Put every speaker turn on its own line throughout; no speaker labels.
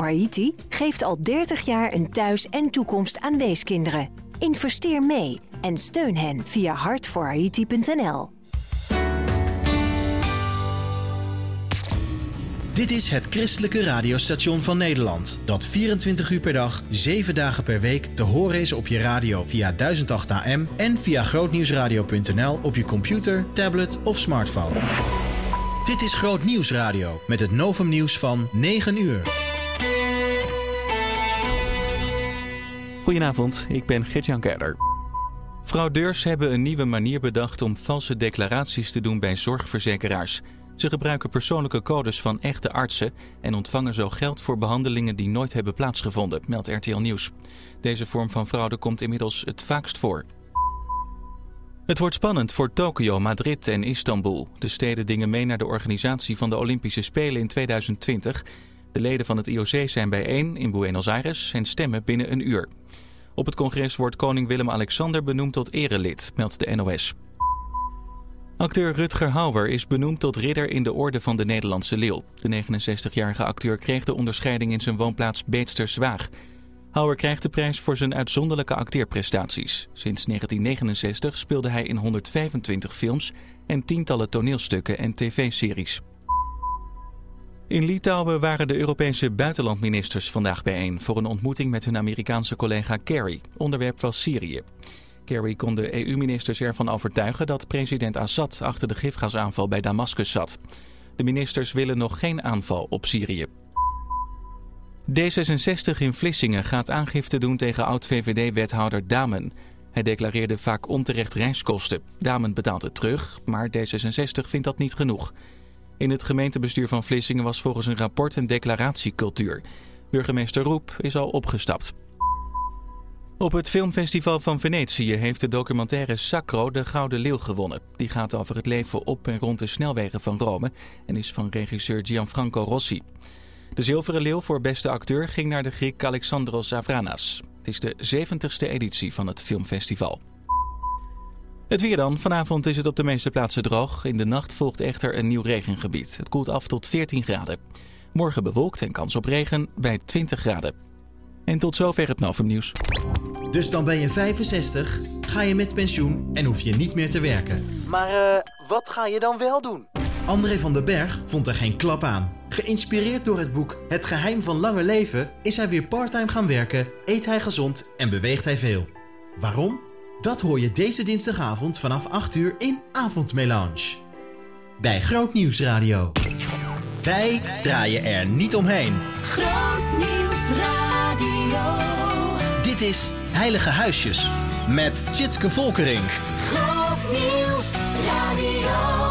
Haiti geeft al 30 jaar een thuis en toekomst aan weeskinderen. Investeer mee en steun hen via hartvoorhaiti.nl.
Dit is het christelijke radiostation van Nederland. Dat 24 uur per dag, 7 dagen per week te horen is op je radio via 1008 AM en via grootnieuwsradio.nl op je computer, tablet of smartphone. Dit is Groot Nieuwsradio met het Novum Nieuws van 9 uur.
Goedenavond, ik ben Gert-Jan Kerder. Fraudeurs hebben een nieuwe manier bedacht om valse declaraties te doen bij zorgverzekeraars. Ze gebruiken persoonlijke codes van echte artsen en ontvangen zo geld voor behandelingen die nooit hebben plaatsgevonden, meldt RTL Nieuws. Deze vorm van fraude komt inmiddels het vaakst voor. Het wordt spannend voor Tokio, Madrid en Istanbul. De steden dingen mee naar de organisatie van de Olympische Spelen in 2020. De leden van het IOC zijn bijeen in Buenos Aires en stemmen binnen een uur. Op het congres wordt koning Willem-Alexander benoemd tot erelid, meldt de NOS. Acteur Rutger Hauer is benoemd tot ridder in de Orde van de Nederlandse Leeuw. De 69-jarige acteur kreeg de onderscheiding in zijn woonplaats Beetsterswaag. Hauer krijgt de prijs voor zijn uitzonderlijke acteerprestaties. Sinds 1969 speelde hij in 125 films en tientallen toneelstukken en tv-series. In Litouwen waren de Europese buitenlandministers vandaag bijeen voor een ontmoeting met hun Amerikaanse collega Kerry. Onderwerp was Syrië. Kerry kon de EU-ministers ervan overtuigen dat president Assad achter de gifgasaanval bij Damascus zat. De ministers willen nog geen aanval op Syrië. D66 in Vlissingen gaat aangifte doen tegen oud-VVD-wethouder Damen. Hij declareerde vaak onterecht reiskosten. Damen betaalt het terug, maar D66 vindt dat niet genoeg. In het gemeentebestuur van Vlissingen was volgens een rapport een declaratiecultuur. Burgemeester Roep is al opgestapt. Op het filmfestival van Venetië heeft de documentaire Sacro de Gouden Leeuw gewonnen. Die gaat over het leven op en rond de snelwegen van Rome en is van regisseur Gianfranco Rossi. De zilveren leeuw voor beste acteur ging naar de Griek Alexandros Zavranas. Het is de 70ste editie van het filmfestival. Het weer dan. Vanavond is het op de meeste plaatsen droog. In de nacht volgt echter een nieuw regengebied. Het koelt af tot 14 graden. Morgen bewolkt en kans op regen bij 20 graden. En tot zover het Novum Nieuws.
Dus dan ben je 65, ga je met pensioen en hoef je niet meer te werken.
Maar eh, wat ga je dan wel doen?
André van den Berg vond er geen klap aan. Geïnspireerd door het boek Het geheim van lange leven is hij weer parttime gaan werken, eet hij gezond en beweegt hij veel. Waarom? Dat hoor je deze dinsdagavond vanaf 8 uur in Avondmelange. Bij Groot Nieuws Radio. Wij draaien er niet omheen.
Groot Nieuws Radio.
Dit is Heilige Huisjes met Tjitske Volkering.
Groot Nieuws Radio.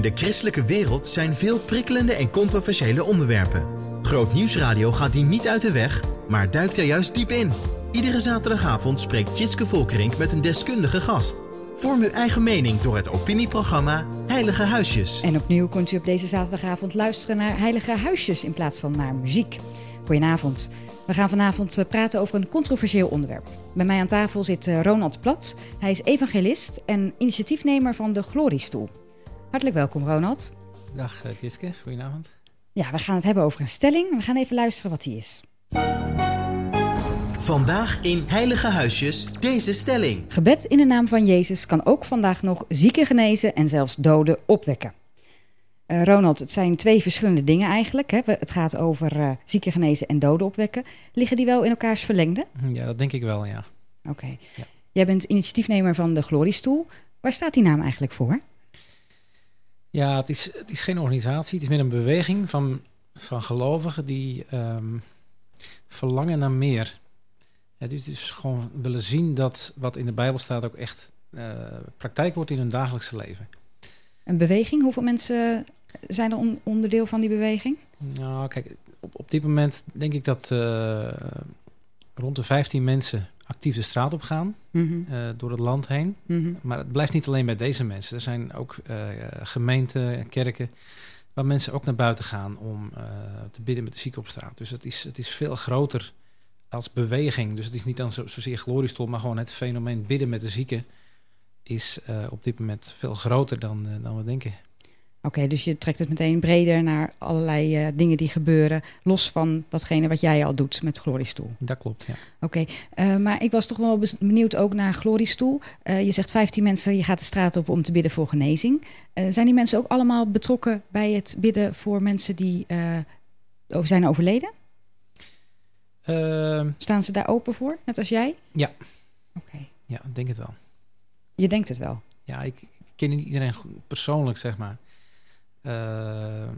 In de christelijke wereld zijn veel prikkelende en controversiële onderwerpen. Groot Nieuwsradio gaat die niet uit de weg, maar duikt er juist diep in. Iedere zaterdagavond spreekt Tjitske Volkerink met een deskundige gast. Vorm uw eigen mening door het opinieprogramma Heilige Huisjes.
En opnieuw kunt u op deze zaterdagavond luisteren naar Heilige Huisjes in plaats van naar muziek. Goedenavond. We gaan vanavond eh, praten over een controversieel onderwerp. Bij mij aan tafel zit eh, Ronald Plat. Hij is evangelist en initiatiefnemer van de Gloriestoel. Hartelijk welkom, Ronald.
Dag uh, Tjitske, goedenavond.
Ja, we gaan het hebben over een stelling. We gaan even luisteren wat die is.
Vandaag in Heilige Huisjes deze stelling.
Gebed in de naam van Jezus kan ook vandaag nog zieken genezen en zelfs doden opwekken. Uh, Ronald, het zijn twee verschillende dingen eigenlijk. Hè? Het gaat over uh, zieken genezen en doden opwekken. Liggen die wel in elkaars verlengde?
Ja, dat denk ik wel, ja.
Oké. Okay. Ja. Jij bent initiatiefnemer van de Gloriestoel. Waar staat die naam eigenlijk voor?
Ja, het is, het is geen organisatie. Het is meer een beweging van, van gelovigen die um, verlangen naar meer. Ja, dus, dus gewoon willen zien dat wat in de Bijbel staat ook echt uh, praktijk wordt in hun dagelijkse leven.
Een beweging? Hoeveel mensen zijn er on onderdeel van die beweging?
Nou, kijk, op, op dit moment denk ik dat uh, rond de 15 mensen actief de straat op gaan, mm -hmm. uh, door het land heen. Mm -hmm. Maar het blijft niet alleen bij deze mensen. Er zijn ook uh, gemeenten, kerken, waar mensen ook naar buiten gaan om te bidden met de zieken op straat. Dus het is, het is veel groter als beweging. Dus het is niet dan zo, zozeer gloriestol, maar gewoon het fenomeen bidden met de zieken is op dit moment veel groter dan, dan we denken.
Oké, okay, dus je trekt het meteen breder naar allerlei uh, dingen die gebeuren, los van datgene wat jij al doet met Gloriestoel.
Dat klopt, ja.
Oké, okay, maar ik was toch wel benieuwd ook naar Gloriestoel. je zegt 15 mensen, je gaat de straat op om te bidden voor genezing. zijn die mensen ook allemaal betrokken bij het bidden voor mensen die over zijn overleden?
Ehm,
Staan ze daar open voor, net als jij?
Ja.
Oké. Okay.
Ja, ik denk het wel.
Je denkt het wel?
Ja, ik, ik ken niet iedereen persoonlijk, zeg maar. Uh,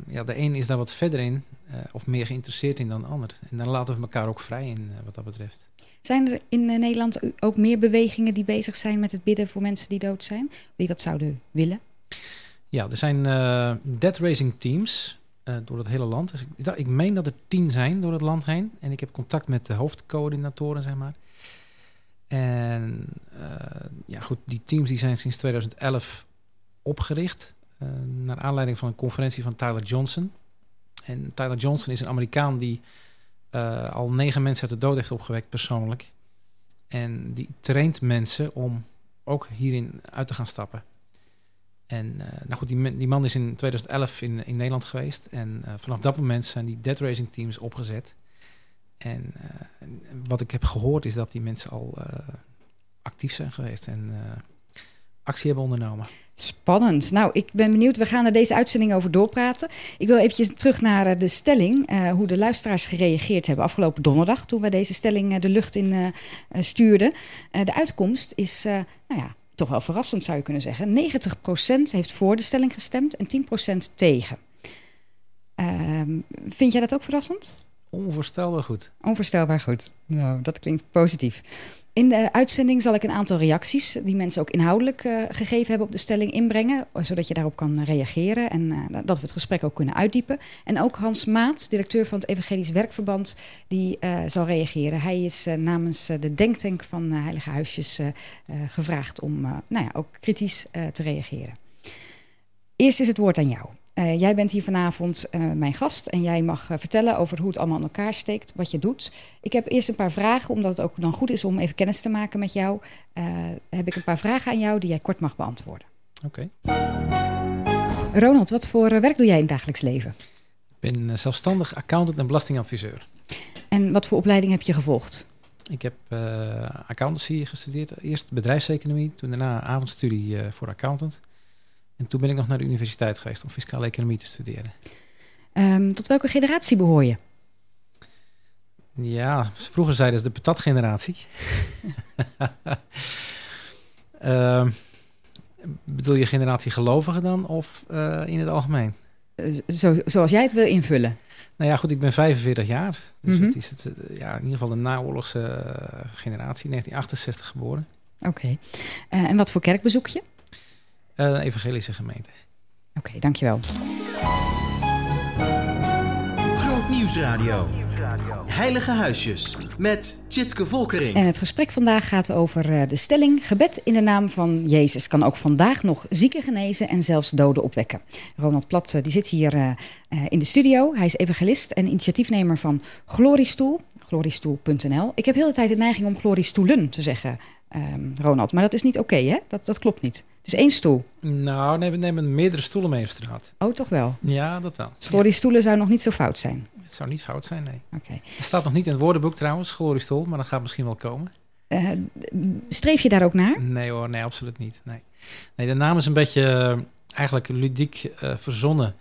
ja, de een is daar wat verder in, uh, of meer geïnteresseerd in dan de ander. En dan laten we elkaar ook vrij in, uh, wat dat betreft.
Zijn er in Nederland ook meer bewegingen die bezig zijn met het bidden voor mensen die dood zijn? Die dat zouden willen?
Ja, er zijn dead raising teams door het hele land. Dus ik, ik meen dat er tien zijn door het land heen. En ik heb contact met de hoofdcoördinatoren, zeg maar. En ja, goed, die teams die zijn sinds 2011 opgericht. Uh, naar aanleiding van een conferentie van Tyler Johnson. En Tyler Johnson is een Amerikaan die uh, al negen mensen uit de dood heeft opgewekt persoonlijk. En die traint mensen om ook hierin uit te gaan stappen. En nou goed, die, die, man is in 2011 in, in Nederland geweest. En vanaf dat moment zijn die dead raising teams opgezet. En wat ik heb gehoord is dat die mensen al actief zijn geweest en actie hebben ondernomen.
Spannend. Nou, ik ben benieuwd. We gaan er deze uitzending over doorpraten. Ik wil eventjes terug naar de stelling. hoe de luisteraars gereageerd hebben afgelopen donderdag. Toen wij deze stelling de lucht in stuurden. de uitkomst is, nou ja, toch wel verrassend zou je kunnen zeggen. 90% heeft voor de stelling gestemd en 10% tegen. Ehm, vind jij dat ook verrassend?
Onvoorstelbaar goed.
Onvoorstelbaar goed. Nou, dat klinkt positief. In de uitzending zal ik een aantal reacties die mensen ook inhoudelijk uh, gegeven hebben op de stelling inbrengen, zodat je daarop kan reageren en uh, dat we het gesprek ook kunnen uitdiepen. En ook Hans Maat, directeur van het Evangelisch Werkverband, die uh, zal reageren. Hij is namens de denktank van Heilige Huisjes gevraagd om nou ja, ook kritisch te reageren. Eerst is het woord aan jou. Uh, jij bent hier vanavond uh, mijn gast en jij mag uh, vertellen over hoe het allemaal in elkaar steekt, wat je doet. Ik heb eerst een paar vragen, omdat het ook dan goed is om even kennis te maken met jou. heb ik een paar vragen aan jou die jij kort mag beantwoorden.
Oké.
Okay. Ronald, wat voor werk doe jij in het dagelijks leven?
Ik ben zelfstandig accountant en belastingadviseur.
En wat voor opleiding heb je gevolgd?
Ik heb accountancy gestudeerd. Eerst bedrijfseconomie, toen daarna avondstudie voor accountant. En toen ben ik nog naar de universiteit geweest om fiscale economie te studeren.
Um, tot welke generatie behoor je?
Ja, vroeger zeiden ze de patatgeneratie. uh, bedoel je generatie gelovigen dan of uh, in het algemeen?
Zo, zoals jij het wil invullen.
Nou ja, goed, ik ben 45 jaar. Dus mm -hmm. het is het, ja, in ieder geval de naoorlogse generatie, 1968 geboren.
Oké. Okay. Uh, en wat voor kerk bezoek je?
Uh, evangelische gemeente.
Oké, dankjewel.
Groot Nieuwsradio. Heilige Huisjes met Tjitske Volkering.
En het gesprek vandaag gaat over eh, de stelling... gebed in de naam van Jezus kan ook vandaag nog zieken genezen... en zelfs doden opwekken. Ronald Plat eh, die zit hier eh, eh, in de studio. Hij is evangelist en initiatiefnemer van Gloriestoel. Gloriestoel.nl. Ik heb heel de tijd de neiging om Gloriestoelen te zeggen, ehm, Ronald. Maar dat is niet oké, hè? Dat, dat klopt niet. Het is één stoel.
Nou, nee, we nemen meerdere stoelen mee op straat.
Oh, toch wel?
Ja, dat wel.
Dus Gloriestoelen zou nog niet zo fout zijn.
Het zou niet fout zijn, nee.
Oké.
Het staat nog niet in het woordenboek trouwens, gloriestoel, maar dat gaat misschien wel komen.
Eh, streef je daar ook naar?
Nee hoor, nee, absoluut niet. Nee, nee de naam is een beetje eh, eigenlijk ludiek eh, verzonnen.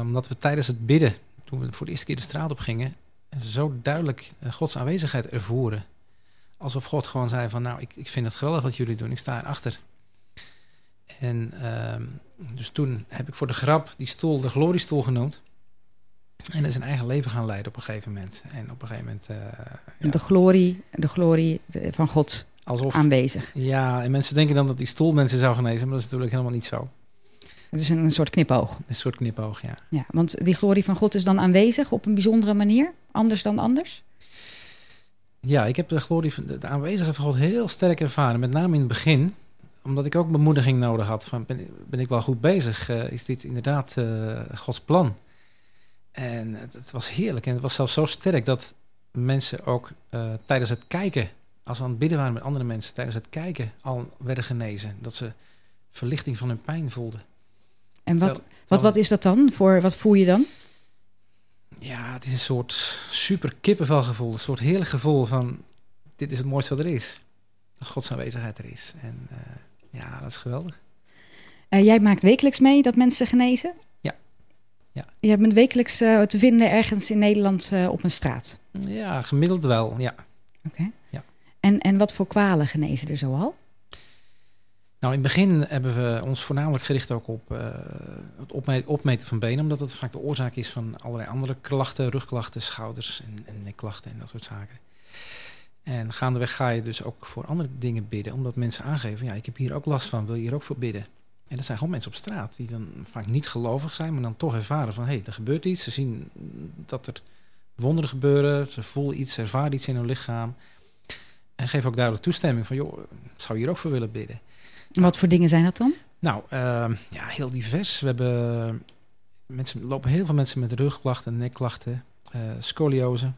Omdat we tijdens het bidden, toen we voor de eerste keer de straat op gingen, zo duidelijk Gods aanwezigheid ervoeren. Alsof God gewoon zei van, nou, ik, ik vind het geweldig wat jullie doen, ik sta erachter. En ehm, dus toen heb ik voor de grap die stoel de gloriestoel genoemd. En dat is een eigen leven gaan leiden op een gegeven moment. En op een gegeven moment, eh, ja,
De glorie, de glorie van God
alsof...
aanwezig.
Ja, en mensen denken dan dat die stoel mensen zou genezen, maar dat is natuurlijk helemaal niet zo.
Het is een, een soort knipoog.
Een soort knipoog, ja.
Ja, want die glorie van God is dan aanwezig op een bijzondere manier. Anders dan anders.
Ja, ik heb de glorie van de, aanwezigheid van God heel sterk ervaren. Met name in het begin, omdat ik ook bemoediging nodig had. Van, ben, ben ik wel goed bezig? Eh, is dit inderdaad eh, Gods plan? En het, het was heerlijk. En het was zelfs zo sterk dat mensen ook eh, tijdens het kijken, als we aan het bidden waren met andere mensen, tijdens het kijken al werden genezen. Dat ze verlichting van hun pijn voelden.
En wat,
Terwijl-
wat, wat is dat dan? Voor, wat voel je dan?
Ja, het is een soort super kippenvelgevoel. Een soort heerlijk gevoel van... dit is het mooiste wat er is. Dat Gods aanwezigheid er is. En eh, ja, dat is geweldig.
Eh, jij maakt wekelijks mee dat mensen genezen?
Ja. Ja.
Je bent wekelijks eh, te vinden ergens in Nederland op een straat.
Ja, gemiddeld wel, ja.
Oké.
Ja.
En, en wat voor kwalen genezen er zoal?
Nou, in het begin hebben we ons voornamelijk gericht ook op eh, het opme- opmeten van benen. Omdat het vaak de oorzaak is van allerlei andere klachten. Rugklachten, schouders en, en nekklachten en dat soort zaken. En gaandeweg ga je dus ook voor andere dingen bidden. Omdat mensen aangeven, ja, ik heb hier ook last van. Wil je hier ook voor bidden? En dat zijn gewoon mensen op straat die dan vaak niet gelovig zijn. Maar dan toch ervaren van, hé, hey, er gebeurt iets. Ze zien dat er wonderen gebeuren. Ze voelen iets, ervaren iets in hun lichaam. En geven ook duidelijk toestemming van, joh, zou je hier ook voor willen bidden?
Wat voor dingen zijn dat dan?
Nou, ehm, ja, heel divers. We hebben mensen, lopen heel veel mensen met rugklachten, nekklachten, eh scoliose,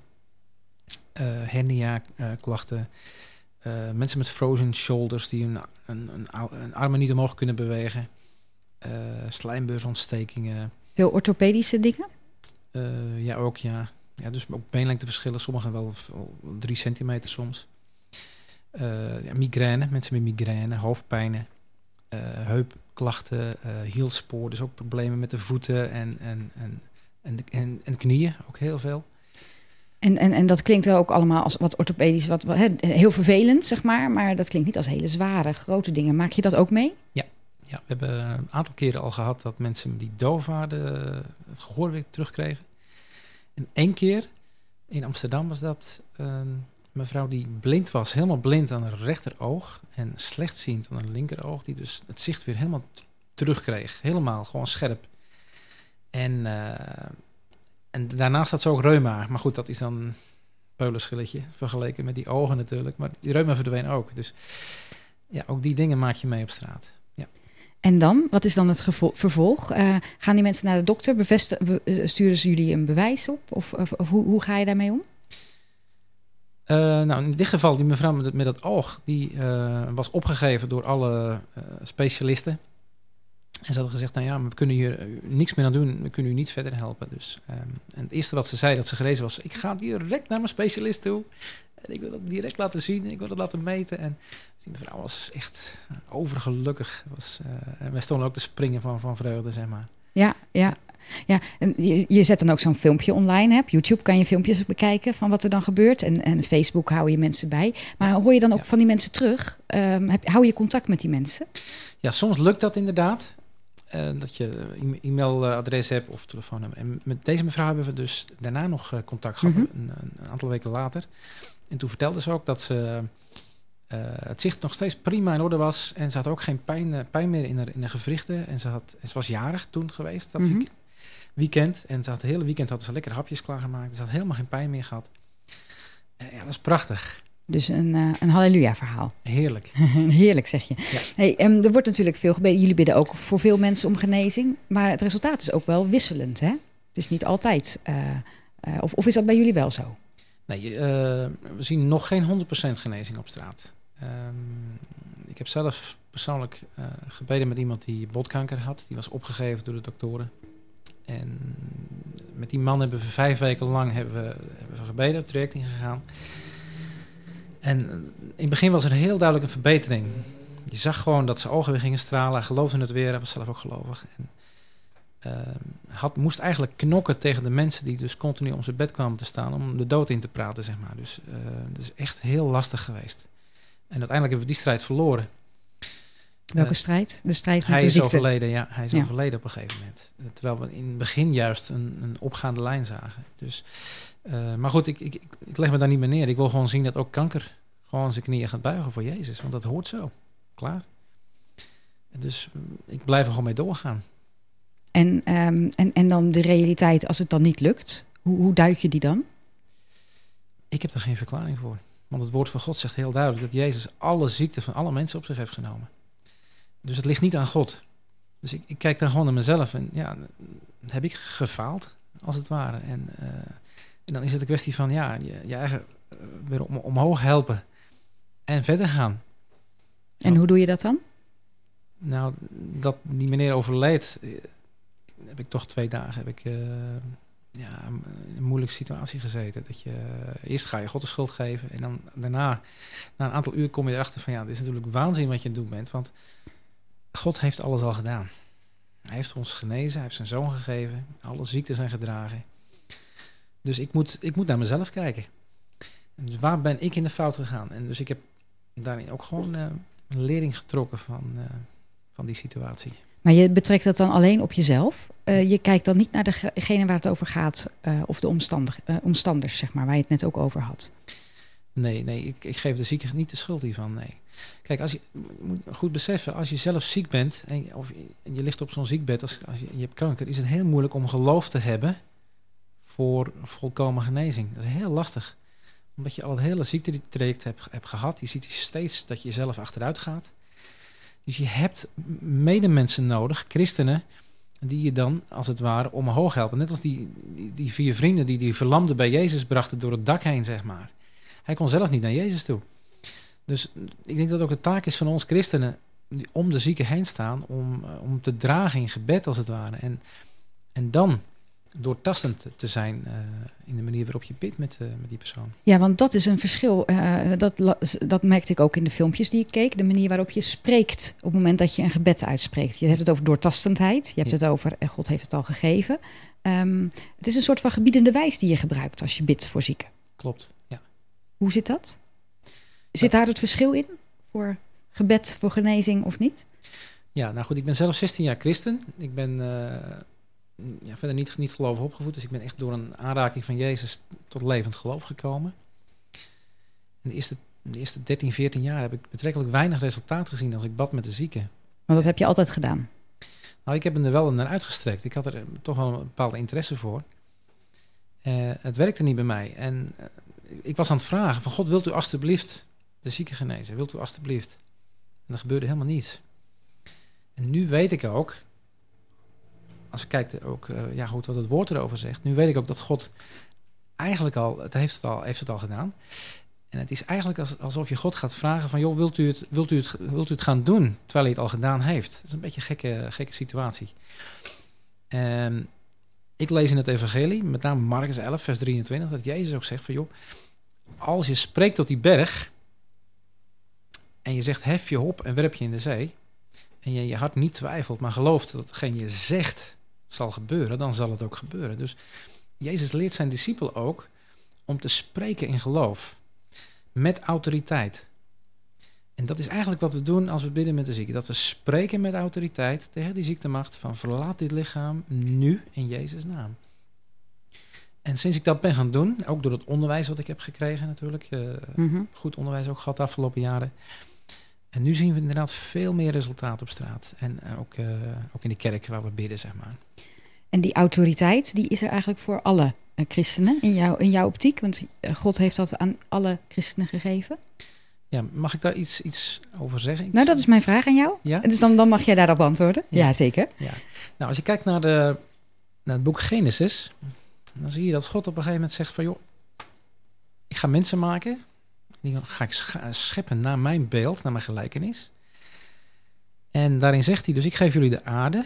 hernia eh, klachten. eh, mensen met frozen shoulders die hun, een, een, armen niet omhoog kunnen bewegen. slijmbeursontstekkingen.
Veel orthopedische dingen?
Ja, ook ja. ja. Dus ook beenlengteverschillen, sommigen wel, wel drie centimeter soms. Eh, ja, migraine, mensen met migraine, hoofdpijnen, eh, heupklachten, eh hielspoor, dus ook problemen met de voeten en, en, en, en, en, en knieën, ook heel veel.
En, en, en dat klinkt ook allemaal als wat orthopedisch, wat, heel vervelend, zeg maar. Maar dat klinkt niet als hele zware, grote dingen. Maak je dat ook mee?
Ja, we hebben een aantal keren al gehad dat mensen die doof eh, het gehoor weer terugkregen. En één keer in Amsterdam was dat een mevrouw die blind was, helemaal blind aan haar rechteroog en slechtziend aan haar linkeroog, die dus het zicht weer helemaal terugkreeg. Helemaal, gewoon scherp. En, eh, en daarnaast had ze ook reuma. Maar goed, dat is dan een peulenschilletje vergeleken met die ogen natuurlijk. Maar die reuma verdween ook. Dus ja, ook die dingen maak je mee op straat.
En dan, wat is dan het vervolg? Eh, gaan die mensen naar de dokter? Bevesti- be- eh, sturen ze jullie een bewijs op? Of, of, of hoe, hoe ga je daarmee om?
Eh, nou, in dit geval, die mevrouw met, dat oog, die eh, was opgegeven door alle eh, specialisten. En ze hadden gezegd, nou ja, we kunnen hier niks meer aan doen. We kunnen u niet verder helpen. Dus, ehm, en het eerste wat ze zei dat ze gerezen was, ik ga direct naar mijn specialist toe. En ik wil het direct laten zien. Ik wil het laten meten. En dus die mevrouw was echt overgelukkig. Was, en wij stonden ook te springen van, van vreugde, zeg maar.
Ja, ja. Ja, en je, je zet dan ook zo'n filmpje online. Hè? Op YouTube kan je filmpjes bekijken van wat er dan gebeurt. En, en Facebook hou je mensen bij. Maar hoor je dan ook
Ja.
van die mensen terug? Ehm, heb, hou je contact met die mensen?
Ja, soms lukt dat inderdaad. Eh, dat je e- e-mailadres hebt of telefoonnummer. En met deze mevrouw hebben we dus daarna nog eh, contact gehad,
Mhm.
een, een aantal weken later. En toen vertelde ze ook dat ze eh, het zicht nog steeds prima in orde was. En ze had ook geen pijn, pijn meer in haar, in haar gewrichten. En ze, had, en ze was jarig toen geweest, dat
Mhm.
week- weekend. En ze had het hele weekend had ze lekker hapjes klaargemaakt. Ze had helemaal geen pijn meer gehad. Eh, ja, dat is prachtig.
Dus een, eh, een halleluja verhaal.
Heerlijk.
Heerlijk, zeg je.
Ja.
Hey, em, er wordt natuurlijk veel gebeden. Jullie bidden ook voor veel mensen om genezing. Maar het resultaat is ook wel wisselend, hè? Het is niet altijd... eh, of, of is dat bij jullie wel zo?
Nee, we zien nog geen 100% genezing op straat. Ehm, ik heb zelf persoonlijk gebeden met iemand die botkanker had. Die was opgegeven door de doktoren. En met die man hebben we vijf weken lang hebben we, gebeden, het traject ingegaan. En eh, in het begin was er heel duidelijk een verbetering. Je zag gewoon dat zijn ogen weer gingen stralen. Hij geloofde in het weer, hij was zelf ook gelovig. En, ehm, had, moest eigenlijk knokken tegen de mensen die dus continu om zijn bed kwamen te staan om de dood in te praten, zeg maar. Dus eh dat is echt heel lastig geweest. En uiteindelijk hebben we die strijd verloren.
Welke
Eh,
strijd? De strijd met
Hij
de
is
ziekte.
overleden, ja. Hij is
Ja.
overleden op een gegeven moment. Eh, Terwijl we in het begin juist een, een opgaande lijn zagen. Dus, eh, maar goed, ik, ik, ik, leg me daar niet meer neer. Ik wil gewoon zien dat ook kanker gewoon zijn knieën gaat buigen voor Jezus. Want dat hoort zo. Klaar. Dus mm, ik blijf er gewoon mee doorgaan.
En, ehm, en, en dan de realiteit als het dan niet lukt. Hoe, hoe duid je die dan?
Ik heb er geen verklaring voor. Want het woord van God zegt heel duidelijk dat Jezus alle ziekten van alle mensen op zich heeft genomen. Dus het ligt niet aan God. Dus ik, ik kijk dan gewoon naar mezelf en ja, heb ik gefaald, als het ware. En, eh, en dan is het een kwestie van ja, je, je eigen eh, weer om, omhoog helpen en verder gaan.
En hoe doe je dat dan?
Nou, dat die meneer overleed, eh, heb ik toch twee dagen heb ik, ja, in een moeilijke situatie gezeten. Dat je, eerst ga je God de schuld geven en dan daarna, na een aantal uur kom je erachter van ja, dit is natuurlijk waanzin wat je aan het doen bent. Want God heeft alles al gedaan. Hij heeft ons genezen, hij heeft zijn zoon gegeven, alle ziekten zijn gedragen. Dus ik moet, ik moet naar mezelf kijken. En dus waar ben ik in de fout gegaan? En dus ik heb daarin ook gewoon eh, een lering getrokken van, eh, van die situatie.
Maar je betrekt dat dan alleen op jezelf. Eh, je kijkt dan niet naar degene waar het over gaat. of de omstander, eh, omstanders, zeg maar, waar je het net ook over had.
Nee, nee, ik, ik geef de zieke niet de schuld hiervan, nee. Kijk, als je, moet goed beseffen, als je zelf ziek bent en je, of je, je ligt op zo'n ziekbed, als, als je, je hebt kanker, is het heel moeilijk om geloof te hebben voor volkomen genezing. Dat is heel lastig. Omdat je al het hele ziektetraject hebt, hebt gehad. Je ziet steeds dat je zelf achteruit gaat. Dus je hebt medemensen nodig, christenen, die je dan als het ware omhoog helpen. Net als die, die, die vier vrienden die die verlamde bij Jezus brachten door het dak heen, zeg maar. Hij kon zelf niet naar Jezus toe. Dus ik denk dat ook de taak is van ons christenen die om de zieken heen staan, om, eh, om te dragen in gebed als het ware. En, en dan doortastend te zijn eh, in de manier waarop je bidt met, eh, met die persoon.
Ja, want dat is een verschil. dat, dat merkte ik ook in de filmpjes die ik keek. De manier waarop je spreekt op het moment dat je een gebed uitspreekt. Je hebt het over doortastendheid. Je hebt
Ja.
het over eh, God heeft het al gegeven. Ehm, het is een soort van gebiedende wijs die je gebruikt als je bidt voor zieken.
Klopt, ja.
Hoe zit dat? Zit daar het verschil in? Voor gebed, voor genezing of niet?
Ja, nou goed, ik ben zelf 16 jaar christen. Ik ben eh, ja, verder niet, niet gelovig opgevoed, dus ik ben echt door een aanraking van Jezus tot levend geloof gekomen. In de eerste, de eerste 13, 14 jaar heb ik betrekkelijk weinig resultaat gezien als ik bad met de zieken.
Want dat heb je altijd gedaan.
Nou, ik heb hem er wel naar uitgestrekt. Ik had er toch wel een bepaalde interesse voor. Eh, het werkte niet bij mij. En eh, ik was aan het vragen van God, wilt u alstublieft de zieke genezen? Wilt u alstublieft? En er gebeurde helemaal niets. En nu weet ik ook, als ik kijk ook, eh, ja goed, wat het woord erover zegt. Nu weet ik ook dat God eigenlijk al, het heeft het al, heeft het al gedaan. En het is eigenlijk als, alsof je God gaat vragen van, joh, wilt u, het, wilt, u het, wilt u het gaan doen terwijl hij het al gedaan heeft? Dat is een beetje een gekke, gekke situatie. Ehm, ik lees in het evangelie, met name Marcus 11, vers 23, dat Jezus ook zegt van, joh, als je spreekt tot die berg en je zegt, hef je op en werp je in de zee, en je je hart niet twijfelt, maar gelooft dat hetgeen je zegt zal gebeuren, dan zal het ook gebeuren. Dus Jezus leert zijn discipel ook om te spreken in geloof. Met autoriteit. En dat is eigenlijk wat we doen als we bidden met de zieke. Dat we spreken met autoriteit tegen die ziektemacht van verlaat dit lichaam nu in Jezus' naam. En sinds ik dat ben gaan doen, ook door het onderwijs wat ik heb gekregen natuurlijk. eh,
Mhm.
goed onderwijs ook gehad de afgelopen jaren. En nu zien we inderdaad veel meer resultaat op straat. En eh, ook, eh, ook in de kerk waar we bidden, zeg maar.
En die autoriteit, die is er eigenlijk voor alle eh, christenen in, jouw in jouw optiek? Want God heeft dat aan alle christenen gegeven.
Ja, mag ik daar iets, iets over zeggen? Iets-
Nou, dat is mijn vraag aan jou.
Ja?
Dus dan, dan mag jij daarop antwoorden.
Ja.
Ja, zeker.
Nou, als je kijkt naar, de, naar het boek Genesis, dan zie je dat God op een gegeven moment zegt van, joh, ik ga mensen maken, ga ik scheppen naar mijn beeld, naar mijn gelijkenis. En daarin zegt hij dus, ik geef jullie de aarde,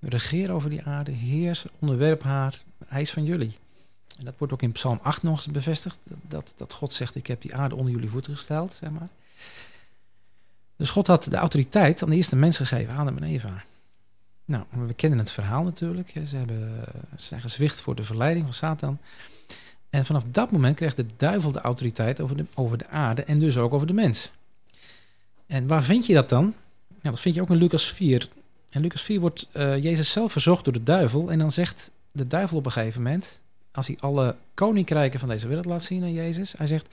regeer over die aarde, heers, onderwerp haar, hij is van jullie. En dat wordt ook in Psalm 8 nog eens bevestigd, dat, dat God zegt, ik heb die aarde onder jullie voeten gesteld, zeg maar. Dus God had de autoriteit aan de eerste mens gegeven, Adam en Eva. Nou, we kennen het verhaal natuurlijk. Ze, hebben, zijn gezwicht voor de verleiding van Satan. En vanaf dat moment kreeg de duivel de autoriteit over de, over de aarde en dus ook over de mens. En waar vind je dat dan? Nou, dat vind je ook in Lucas 4. In Lucas 4 wordt eh, Jezus zelf verzocht door de duivel. En dan zegt de duivel op een gegeven moment, als hij alle koninkrijken van deze wereld laat zien aan Jezus, hij zegt,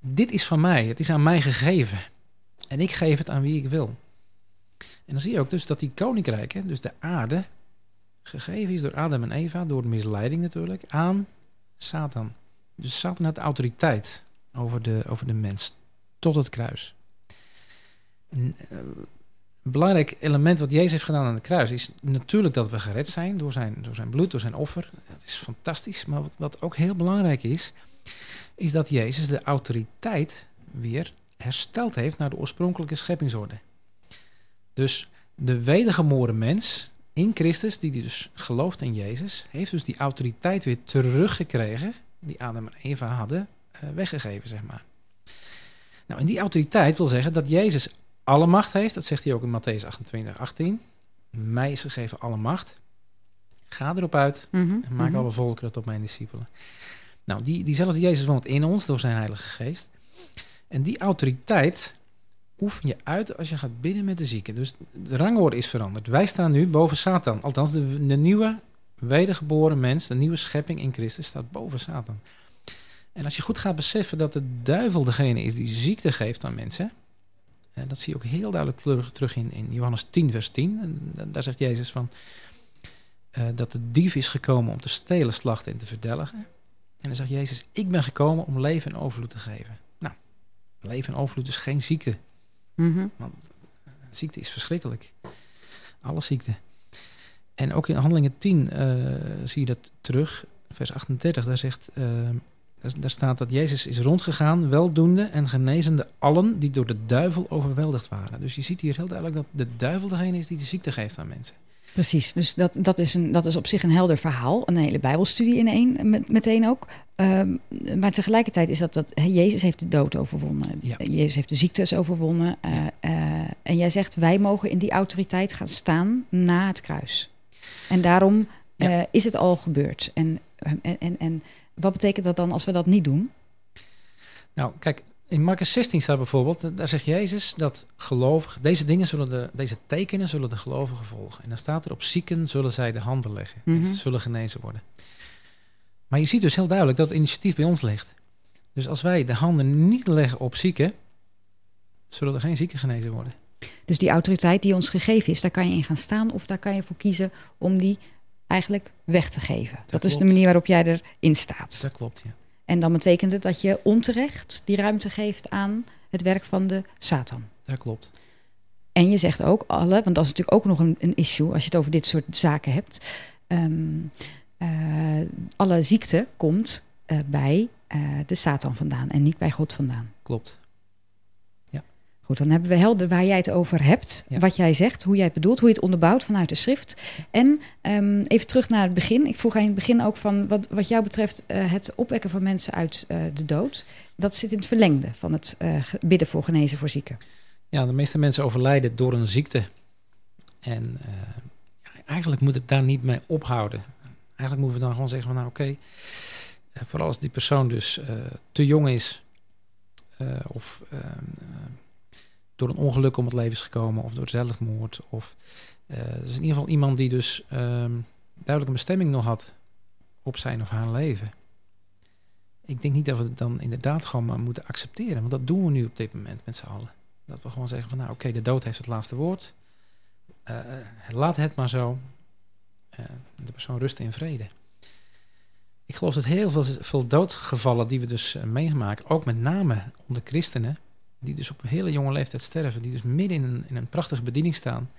dit is van mij, het is aan mij gegeven. En ik geef het aan wie ik wil. En dan zie je ook dus dat die koninkrijken, dus de aarde, gegeven is door Adam en Eva, door misleiding natuurlijk, aan Satan. Dus Satan had autoriteit over de, over de mens tot het kruis. Een eh, belangrijk element wat Jezus heeft gedaan aan het kruis is natuurlijk dat we gered zijn door zijn, door zijn bloed, door zijn offer. Dat is fantastisch. Maar wat, wat ook heel belangrijk is, is dat Jezus de autoriteit weer hersteld heeft naar de oorspronkelijke scheppingsorde. Dus de wedergeboren mens in Christus, die dus gelooft in Jezus, heeft dus die autoriteit weer teruggekregen die Adam en Eva hadden eh, weggegeven, zeg maar. Nou, en die autoriteit wil zeggen dat Jezus alle macht heeft. Dat zegt hij ook in Matthäus 28, 18. Mij is gegeven alle macht. Ga erop uit
Mhm,
en maak
mhm.
alle volkeren tot mijn discipelen. Nou, die, diezelfde Jezus woont in ons door zijn Heilige Geest. En die autoriteit oefen je uit als je gaat bidden met de zieken. Dus de rangorde is veranderd. Wij staan nu boven Satan. Althans, de, de nieuwe wedergeboren mens, de nieuwe schepping in Christus, staat boven Satan. En als je goed gaat beseffen dat de duivel degene is die ziekte geeft aan mensen. En dat zie je ook heel duidelijk terug, in, in Johannes 10, vers 10. En da- daar zegt Jezus van eh, dat de dief is gekomen om te stelen, slachten en te verdelgen. En dan zegt Jezus, ik ben gekomen om leven en overvloed te geven. Nou, leven en overvloed is geen ziekte.
Mhm.
Want ziekte is verschrikkelijk. Alle ziekte. En ook in Handelingen 10 eh, zie je dat terug. Vers 38, daar, zegt, eh, daar staat dat Jezus is rondgegaan, weldoende en genezende allen die door de duivel overweldigd waren. Dus je ziet hier heel duidelijk dat de duivel degene is die de ziekte geeft aan mensen.
Precies, dus dat, dat, is een, dat is op zich een helder verhaal. Een hele bijbelstudie in één, met, meteen ook. Ehm, maar tegelijkertijd is dat dat Jezus heeft de dood overwonnen.
Ja.
Jezus heeft de ziektes overwonnen. eh, eh, en jij zegt, wij mogen in die autoriteit gaan staan na het kruis. En daarom
Ja.
eh, is het al gebeurd. En, en, en, en wat betekent dat dan als we dat niet doen?
Nou, kijk, in Marcus 16 staat bijvoorbeeld, daar zegt Jezus dat gelovigen, deze dingen zullen de, deze tekenen zullen de gelovigen volgen. En dan staat er op zieken zullen zij de handen leggen. En
Mhm.
ze zullen genezen worden. Maar je ziet dus heel duidelijk dat het initiatief bij ons ligt. Dus als wij de handen niet leggen op zieken, zullen er geen zieken genezen worden.
Dus die autoriteit die ons gegeven is, daar kan je in gaan staan of daar kan je voor kiezen om die eigenlijk weg te geven. Dat, is de manier waarop jij erin staat.
Dat klopt, ja.
En dan betekent het dat je onterecht die ruimte geeft aan het werk van de Satan.
Dat klopt.
En je zegt ook alle, want dat is natuurlijk ook nog een, een issue als je het over dit soort zaken hebt. Ehm, eh, alle ziekte komt eh, bij eh, de Satan vandaan en niet bij God vandaan.
Klopt.
Goed, dan hebben we helder waar jij het over hebt.
Ja.
Wat jij zegt, hoe jij het bedoelt, hoe je het onderbouwt vanuit de schrift. En ehm, even terug naar het begin. Ik vroeg aan in het begin ook van wat, wat jou betreft eh, het opwekken van mensen uit eh, de dood. Dat zit in het verlengde van het eh, bidden voor genezen voor zieken.
Ja, de meeste mensen overlijden door een ziekte. En ja, eigenlijk moet het daar niet mee ophouden. Eigenlijk moeten we dan gewoon zeggen van nou oké, vooral als die persoon dus te jong is of eh, eh, door een ongeluk om het leven is gekomen of door zelfmoord of eh dus in ieder geval iemand die dus ehm, duidelijk een bestemming nog had op zijn of haar leven. Ik denk niet dat we dan inderdaad gewoon maar moeten accepteren. Want dat doen we nu op dit moment met z'n allen. Dat we gewoon zeggen van nou oké, de dood heeft het laatste woord. Eh, laat het maar zo. Eh, de persoon rust in vrede. Ik geloof dat heel veel, veel doodgevallen die we dus meegemaakt, ook met name onder christenen, die dus op een hele jonge leeftijd sterven, die dus midden in een, in een prachtige bediening staan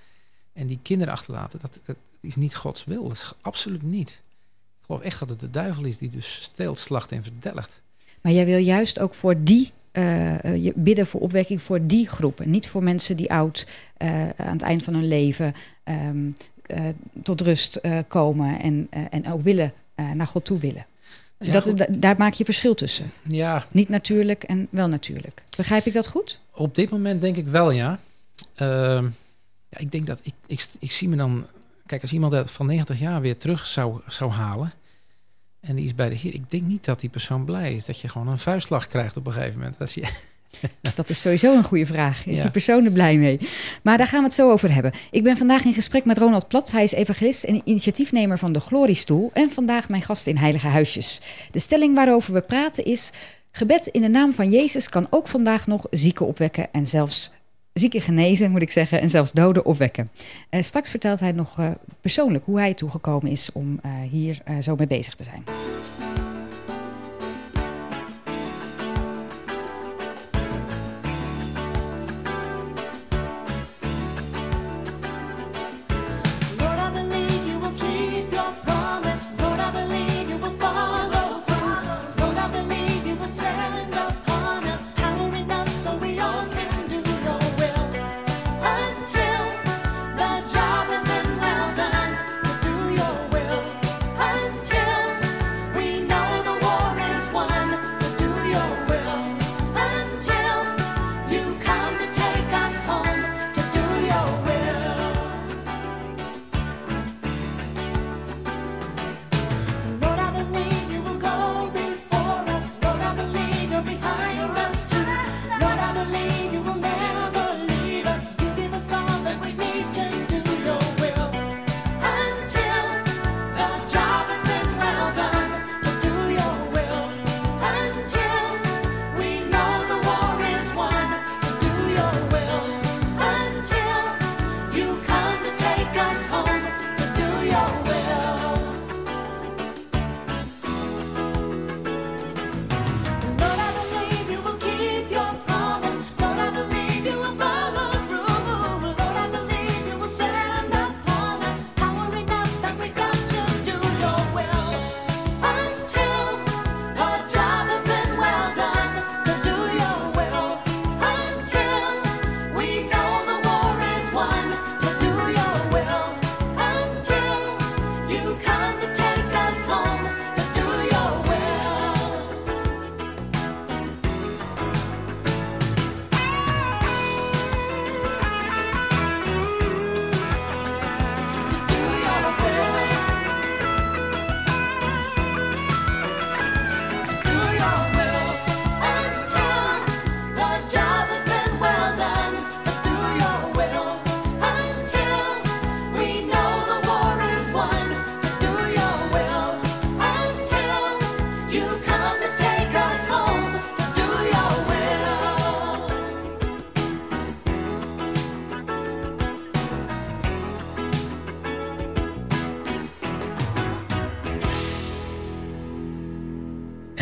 en die kinderen achterlaten, dat, dat is niet Gods wil. Dat is absoluut niet. Ik geloof echt dat het de duivel is die dus steelt, slacht en verdelgt.
Maar jij wil juist ook voor die uh, je bidden voor opwekking voor die groepen. Niet voor mensen die oud uh, aan het eind van hun leven uh, tot rust komen en, en ook willen naar God toe willen. Ja, dat, daar maak je verschil tussen.
Ja.
Niet natuurlijk en wel natuurlijk. Begrijp ik dat goed?
Op dit moment denk ik wel, ja. Ehm, ja ik denk dat ik, ik, ik zie me dan. Kijk, als iemand dat van 90 jaar weer terug zou, zou halen. En die is bij de Heer. Ik denk niet dat die persoon blij is. Dat je gewoon een vuistslag krijgt op een gegeven moment. Als je...
Dat is sowieso een goede vraag. Is ja. die persoon er blij mee? Maar daar gaan we het zo over hebben. Ik ben vandaag in gesprek met Ronald Plat. Hij is evangelist en initiatiefnemer van de Gloriestoel. En vandaag mijn gast in Heilige Huisjes. De stelling waarover we praten is... Gebed in de naam van Jezus kan ook vandaag nog zieken opwekken... en zelfs zieken genezen, moet ik zeggen, en zelfs doden opwekken. Uh, straks vertelt hij nog uh, persoonlijk hoe hij toegekomen is om uh, hier zo mee bezig te zijn.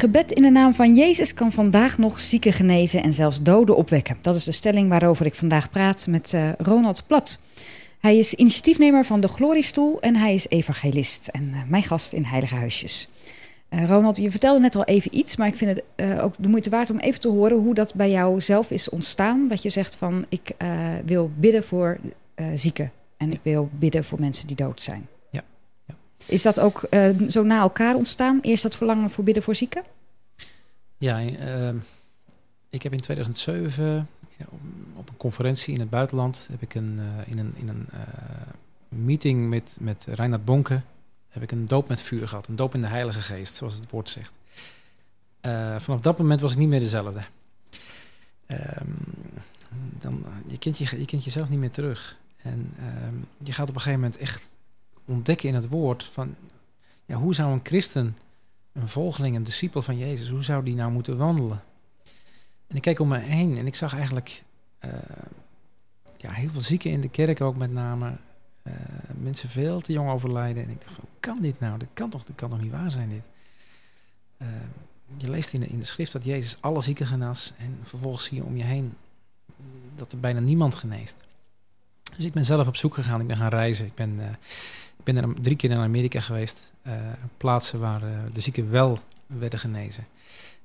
Gebed in de naam van Jezus kan vandaag nog zieken genezen en zelfs doden opwekken. Dat is de stelling waarover ik vandaag praat met uh, Ronald Plat. Hij is initiatiefnemer van de Gloriestoel en hij is evangelist en uh, mijn gast in Heilige Huisjes. Uh, Ronald, je vertelde net al even iets, maar ik vind het ook de moeite waard om even te horen hoe dat bij jou zelf is ontstaan. Dat je zegt van ik wil bidden voor zieken en ik wil bidden voor mensen die dood zijn. Is dat ook zo na elkaar ontstaan? Eerst dat verlangen voor bidden voor zieken?
Ja, uh, ik heb in 2007 op een conferentie in het buitenland heb ik een, uh, in een, in een uh, meeting met, met Reinhard Bonke heb ik een doop met vuur gehad, een doop in de Heilige Geest, zoals het woord zegt. Uh, vanaf dat moment was ik niet meer dezelfde. Um, dan, je, kent je, je kent jezelf niet meer terug. En um, je gaat op een gegeven moment echt ontdekken in het woord van ja, hoe zou een christen, een volgeling, een discipel van Jezus, hoe zou die nou moeten wandelen? En ik keek om me heen en ik zag eigenlijk eh, ja, heel veel zieken in de kerk ook met name. eh, mensen veel te jong overlijden. En ik dacht hoe kan dit nou? Dat kan toch, dat kan toch niet waar zijn dit? Eh, je leest in de, in de schrift dat Jezus alle zieken genas. En vervolgens zie je om je heen dat er bijna niemand geneest. Dus ik ben zelf op zoek gegaan. Ik ben gaan reizen. Ik ben, ik ben er drie keer naar Amerika geweest. eh, plaatsen waar eh, de zieken wel werden genezen.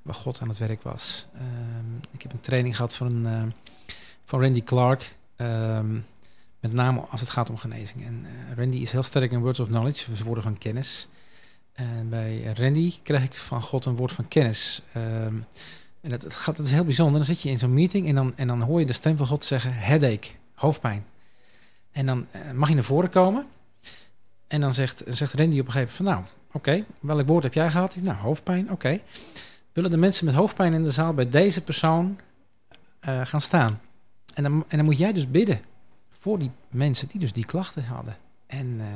Waar God aan het werk was. Ehm, ik heb een training gehad van, eh, van Randy Clark. ehm, met name als het gaat om genezing. En Randy is heel sterk in words of knowledge. Dus woorden van kennis. En bij Randy krijg ik van God een woord van kennis. Ehm, en dat, gaat, dat is heel bijzonder. Dan zit je in zo'n meeting en dan, en dan hoor je de stem van God zeggen: headache, hoofdpijn. En dan mag je naar voren komen. En dan zegt, zegt Randy op een gegeven moment van... nou, oké, welk woord heb jij gehad? Nou, hoofdpijn, oké. Willen de mensen met hoofdpijn in de zaal bij deze persoon eh, gaan staan? En dan, en dan moet jij dus bidden voor die mensen die dus die klachten hadden. En, eh,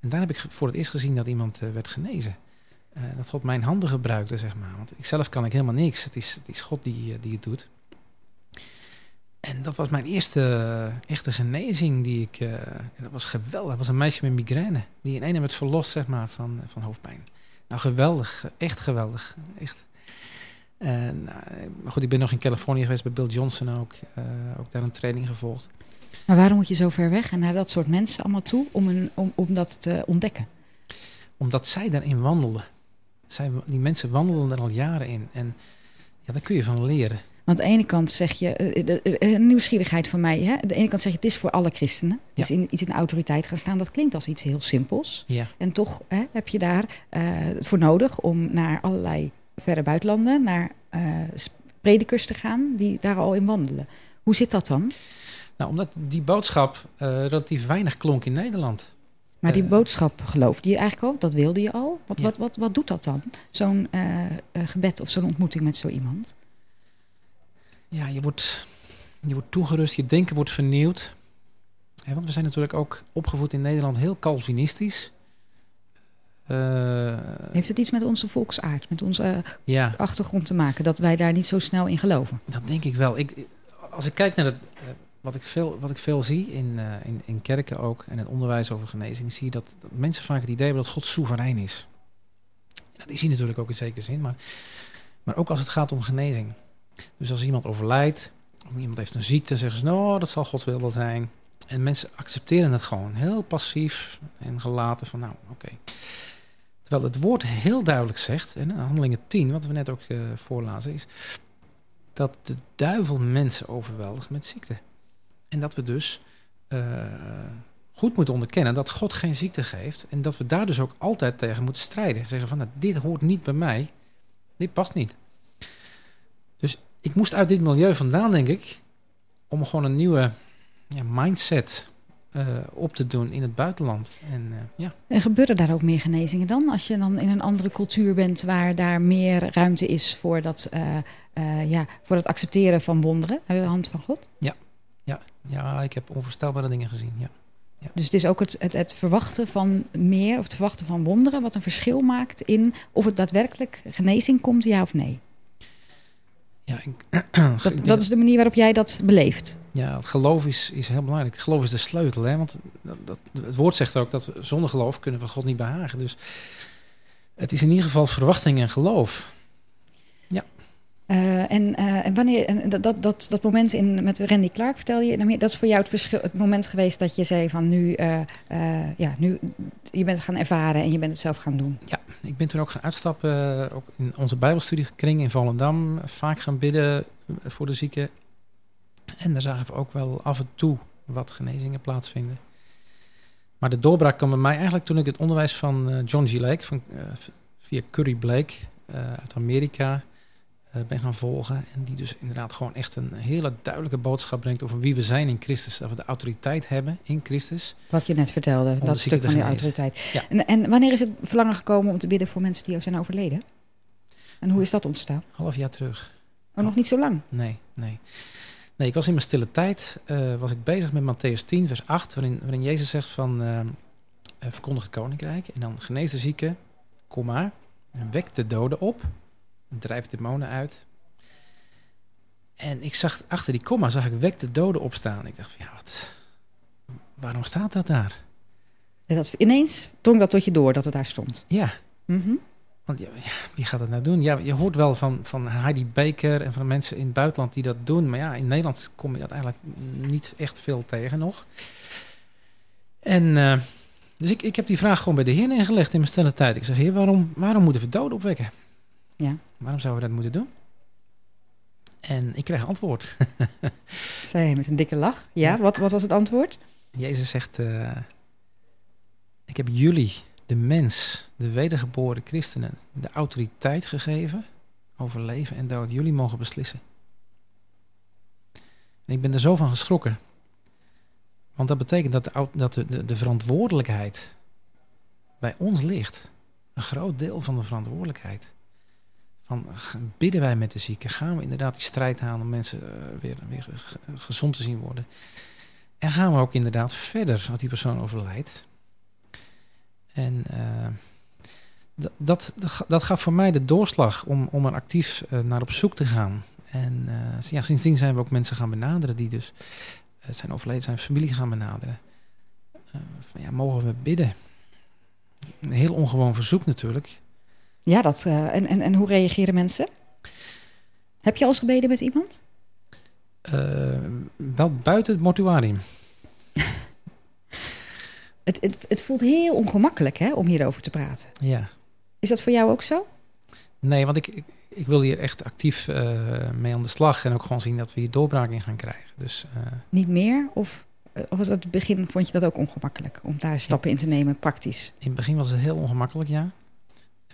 en daar heb ik voor het eerst gezien dat iemand eh, werd genezen. Dat God mijn handen gebruikte, zeg maar. Want ik zelf kan ik helemaal niks. Het is, het is God die, die het doet. En dat was mijn eerste eh, echte genezing die ik... eh, dat was geweldig. Dat was een meisje met migraine. Die in ene werd verlost, zeg maar, van, van hoofdpijn. Nou, geweldig. Echt geweldig. Echt. En, nou, goed, ik ben nog in Californië geweest bij Bill Johnson ook. eh, ook daar een training gevolgd.
Maar waarom moet je zo ver weg en naar dat soort mensen allemaal toe om, een, om, om dat te ontdekken?
Omdat zij daarin wandelden. Zij, die mensen wandelden er al jaren in. En ja, daar kun je van leren.
Want aan de ene kant zeg je, eh, de- eh, een nieuwsgierigheid van mij, hè? aan de ene kant zeg je het is voor alle christenen. Het is in, iets in de autoriteit gaan staan. Dat klinkt als iets heel simpels.
Ja.
En toch hè, heb je daar eh, voor nodig om naar allerlei verre buitenlanden, naar eh, s- predikers te gaan die daar al in wandelen. Hoe zit dat dan?
Nou, omdat die boodschap eh, relatief weinig klonk in Nederland.
Maar die
Eh.
boodschap geloofde je eigenlijk al? Dat wilde je al? Wat,
Ja.
wat, wat, wat doet dat dan? Zo'n eh, eh, gebed of zo'n ontmoeting met zo iemand?
Ja, je wordt, je wordt toegerust, je denken wordt vernieuwd. Want we zijn natuurlijk ook opgevoed in Nederland heel Calvinistisch. Eh,
Heeft het iets met onze volksaard, met onze eh,
ja,
achtergrond te maken, dat wij daar niet zo snel in geloven?
dat denk ik wel. Ik, als ik kijk naar het, eh, wat, ik veel, wat ik veel zie in, in, in kerken ook en het onderwijs over genezing, zie je dat, dat mensen vaak het idee hebben dat God soeverein is. Dat is hij natuurlijk ook in zekere zin, maar, maar ook als het gaat om genezing. Dus als iemand overlijdt, of iemand heeft een ziekte, zeggen ze, nou, dat zal Gods wil wel zijn. En mensen accepteren het gewoon heel passief en gelaten van, nou, oké. Terwijl het woord heel duidelijk zegt, en handelingen 10, wat we net ook eh, voorlazen, is dat de duivel mensen overweldigt met ziekte. En dat we dus eh, goed moeten onderkennen dat God geen ziekte geeft. En dat we daar dus ook altijd tegen moeten strijden. Zeggen van, nou, dit hoort niet bij mij. Dit past niet. Ik moest uit dit milieu vandaan, denk ik, om gewoon een nieuwe ja, mindset eh, op te doen in het buitenland. En eh, ja,
En gebeuren daar ook meer genezingen dan? Als je dan in een andere cultuur bent waar daar meer ruimte is voor dat, eh, ja, voor het accepteren van wonderen uit de hand van God?
ja, ja, ik heb onvoorstelbare dingen gezien. Ja.
Dus het is ook het, het, het verwachten van meer of het verwachten van wonderen wat een verschil maakt in of het daadwerkelijk genezing komt, ja of nee.
Ja,
Dat, dat is de manier waarop jij dat beleeft.
Ja, het geloof is, is heel belangrijk. Geloof is de sleutel. Hè? Want dat, dat, het woord zegt ook dat we zonder geloof kunnen we God niet behagen. Dus het is in ieder geval verwachting en geloof.
Eh, en, eh, en wanneer en dat, dat, dat, dat moment in, met Randy Clark vertelde je, nou, dat is voor jou het, verschil, het moment geweest dat je zei van nu, eh, ja, nu je bent gaan ervaren en je bent het zelf gaan doen.
Ja, ik ben toen ook gaan uitstappen. Ook in onze Bijbelstudiekring in Volendam. Vaak gaan bidden voor de zieken. En daar zagen we ook wel af en toe wat genezingen plaatsvinden. Maar de doorbraak kwam bij mij eigenlijk toen ik het onderwijs van John G. Lake, van, via Curry Blake uit Amerika, ben gaan volgen. En die dus inderdaad gewoon echt een hele duidelijke boodschap brengt over wie we zijn in Christus. Dat we de autoriteit hebben in Christus.
Wat je net vertelde,
de
dat stuk van die autoriteit.
Ja.
En, en wanneer is het verlangen gekomen om te bidden voor mensen die al zijn overleden? En hoe is dat ontstaan?
Half jaar terug.
Oh, nog niet zo lang.
Nee, nee. Nee, ik was in mijn stille tijd, eh, was ik bezig met Matthäus 10, vers 8, waarin, waarin Jezus zegt van, eh, eh, verkondig het koninkrijk. En dan genees de zieke, kom maar. En wekt de doden op. Drijft demonen uit. En ik zag achter die komma, zag ik wek de doden opstaan. Ik dacht van ja, wat, waarom staat dat daar?
En dat, ineens drong dat tot je door dat het daar stond.
Ja,
Mhm.
want ja, ja, wie gaat dat nou doen? Ja, je hoort wel van, van Heidi Baker en van mensen in het buitenland die dat doen. Maar ja, in Nederland kom je dat eigenlijk niet echt veel tegen nog. En eh, dus ik, ik heb die vraag gewoon bij de Heer neergelegd in mijn stille tijd. Ik zeg, Heer, waarom, waarom moeten we doden opwekken?
Ja.
Waarom zouden we dat moeten doen? En ik kreeg antwoord.
Zei hij met een dikke lach. Ja,
Ja.
Wat, wat was het antwoord?
Jezus zegt: eh, Ik heb jullie, de mens, de wedergeboren christenen, de autoriteit gegeven over leven en dood. Jullie mogen beslissen. En ik ben er zo van geschrokken. Want dat betekent dat de, dat de, de, de verantwoordelijkheid bij ons ligt. Een groot deel van de verantwoordelijkheid. Van bidden wij met de zieken? Gaan we inderdaad die strijd aan om mensen eh, weer, weer ge- gezond te zien worden? En gaan we ook inderdaad verder als die persoon overlijdt. En eh, dat, dat, dat ga- dat gaf voor mij de doorslag om, om er actief eh, naar op zoek te gaan. En ja, sindsdien zijn we ook mensen gaan benaderen die dus zijn overleden, zijn familie gaan benaderen. Ja, mogen we bidden? Een heel ongewoon verzoek natuurlijk.
Ja, dat, eh, en, en, en hoe reageren mensen? Heb je al eens gebeden met iemand?
Eh, wel buiten het mortuarium.
Het, het, het voelt heel ongemakkelijk hè, om hierover te praten.
Ja.
Is dat voor jou ook zo?
Nee, want ik, ik, ik wil hier echt actief eh, mee aan de slag. En ook gewoon zien dat we hier doorbraak in gaan krijgen. Dus
Niet meer? Of, of was het het begin, vond je dat ook ongemakkelijk? Om daar stappen in te nemen, praktisch?
in het begin was het heel ongemakkelijk, ja.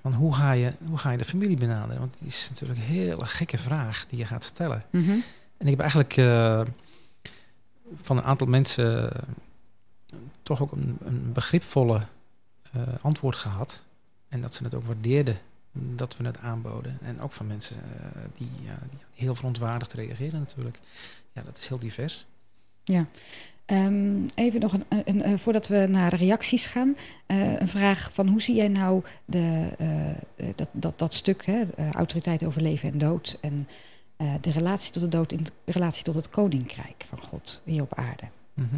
Want hoe ga je, hoe ga je de familie benaderen? Want die is natuurlijk een hele gekke vraag die je gaat stellen.
Mhm.
En ik heb eigenlijk eh, van een aantal mensen eh, toch ook een, een begripvolle eh, antwoord gehad. En dat ze het ook waardeerden dat we het aanboden. En ook van mensen die, ja, die heel verontwaardigd reageren natuurlijk. Ja, dat is heel divers.
Ehm, even nog een, een, een- voordat we naar reacties gaan. eh, een vraag van hoe zie jij nou de, eh, eh, dat, dat, dat stuk, hè, eh, autoriteit over leven en dood. En eh, de relatie tot de dood in relatie tot het koninkrijk van God hier op aarde.
Mhm.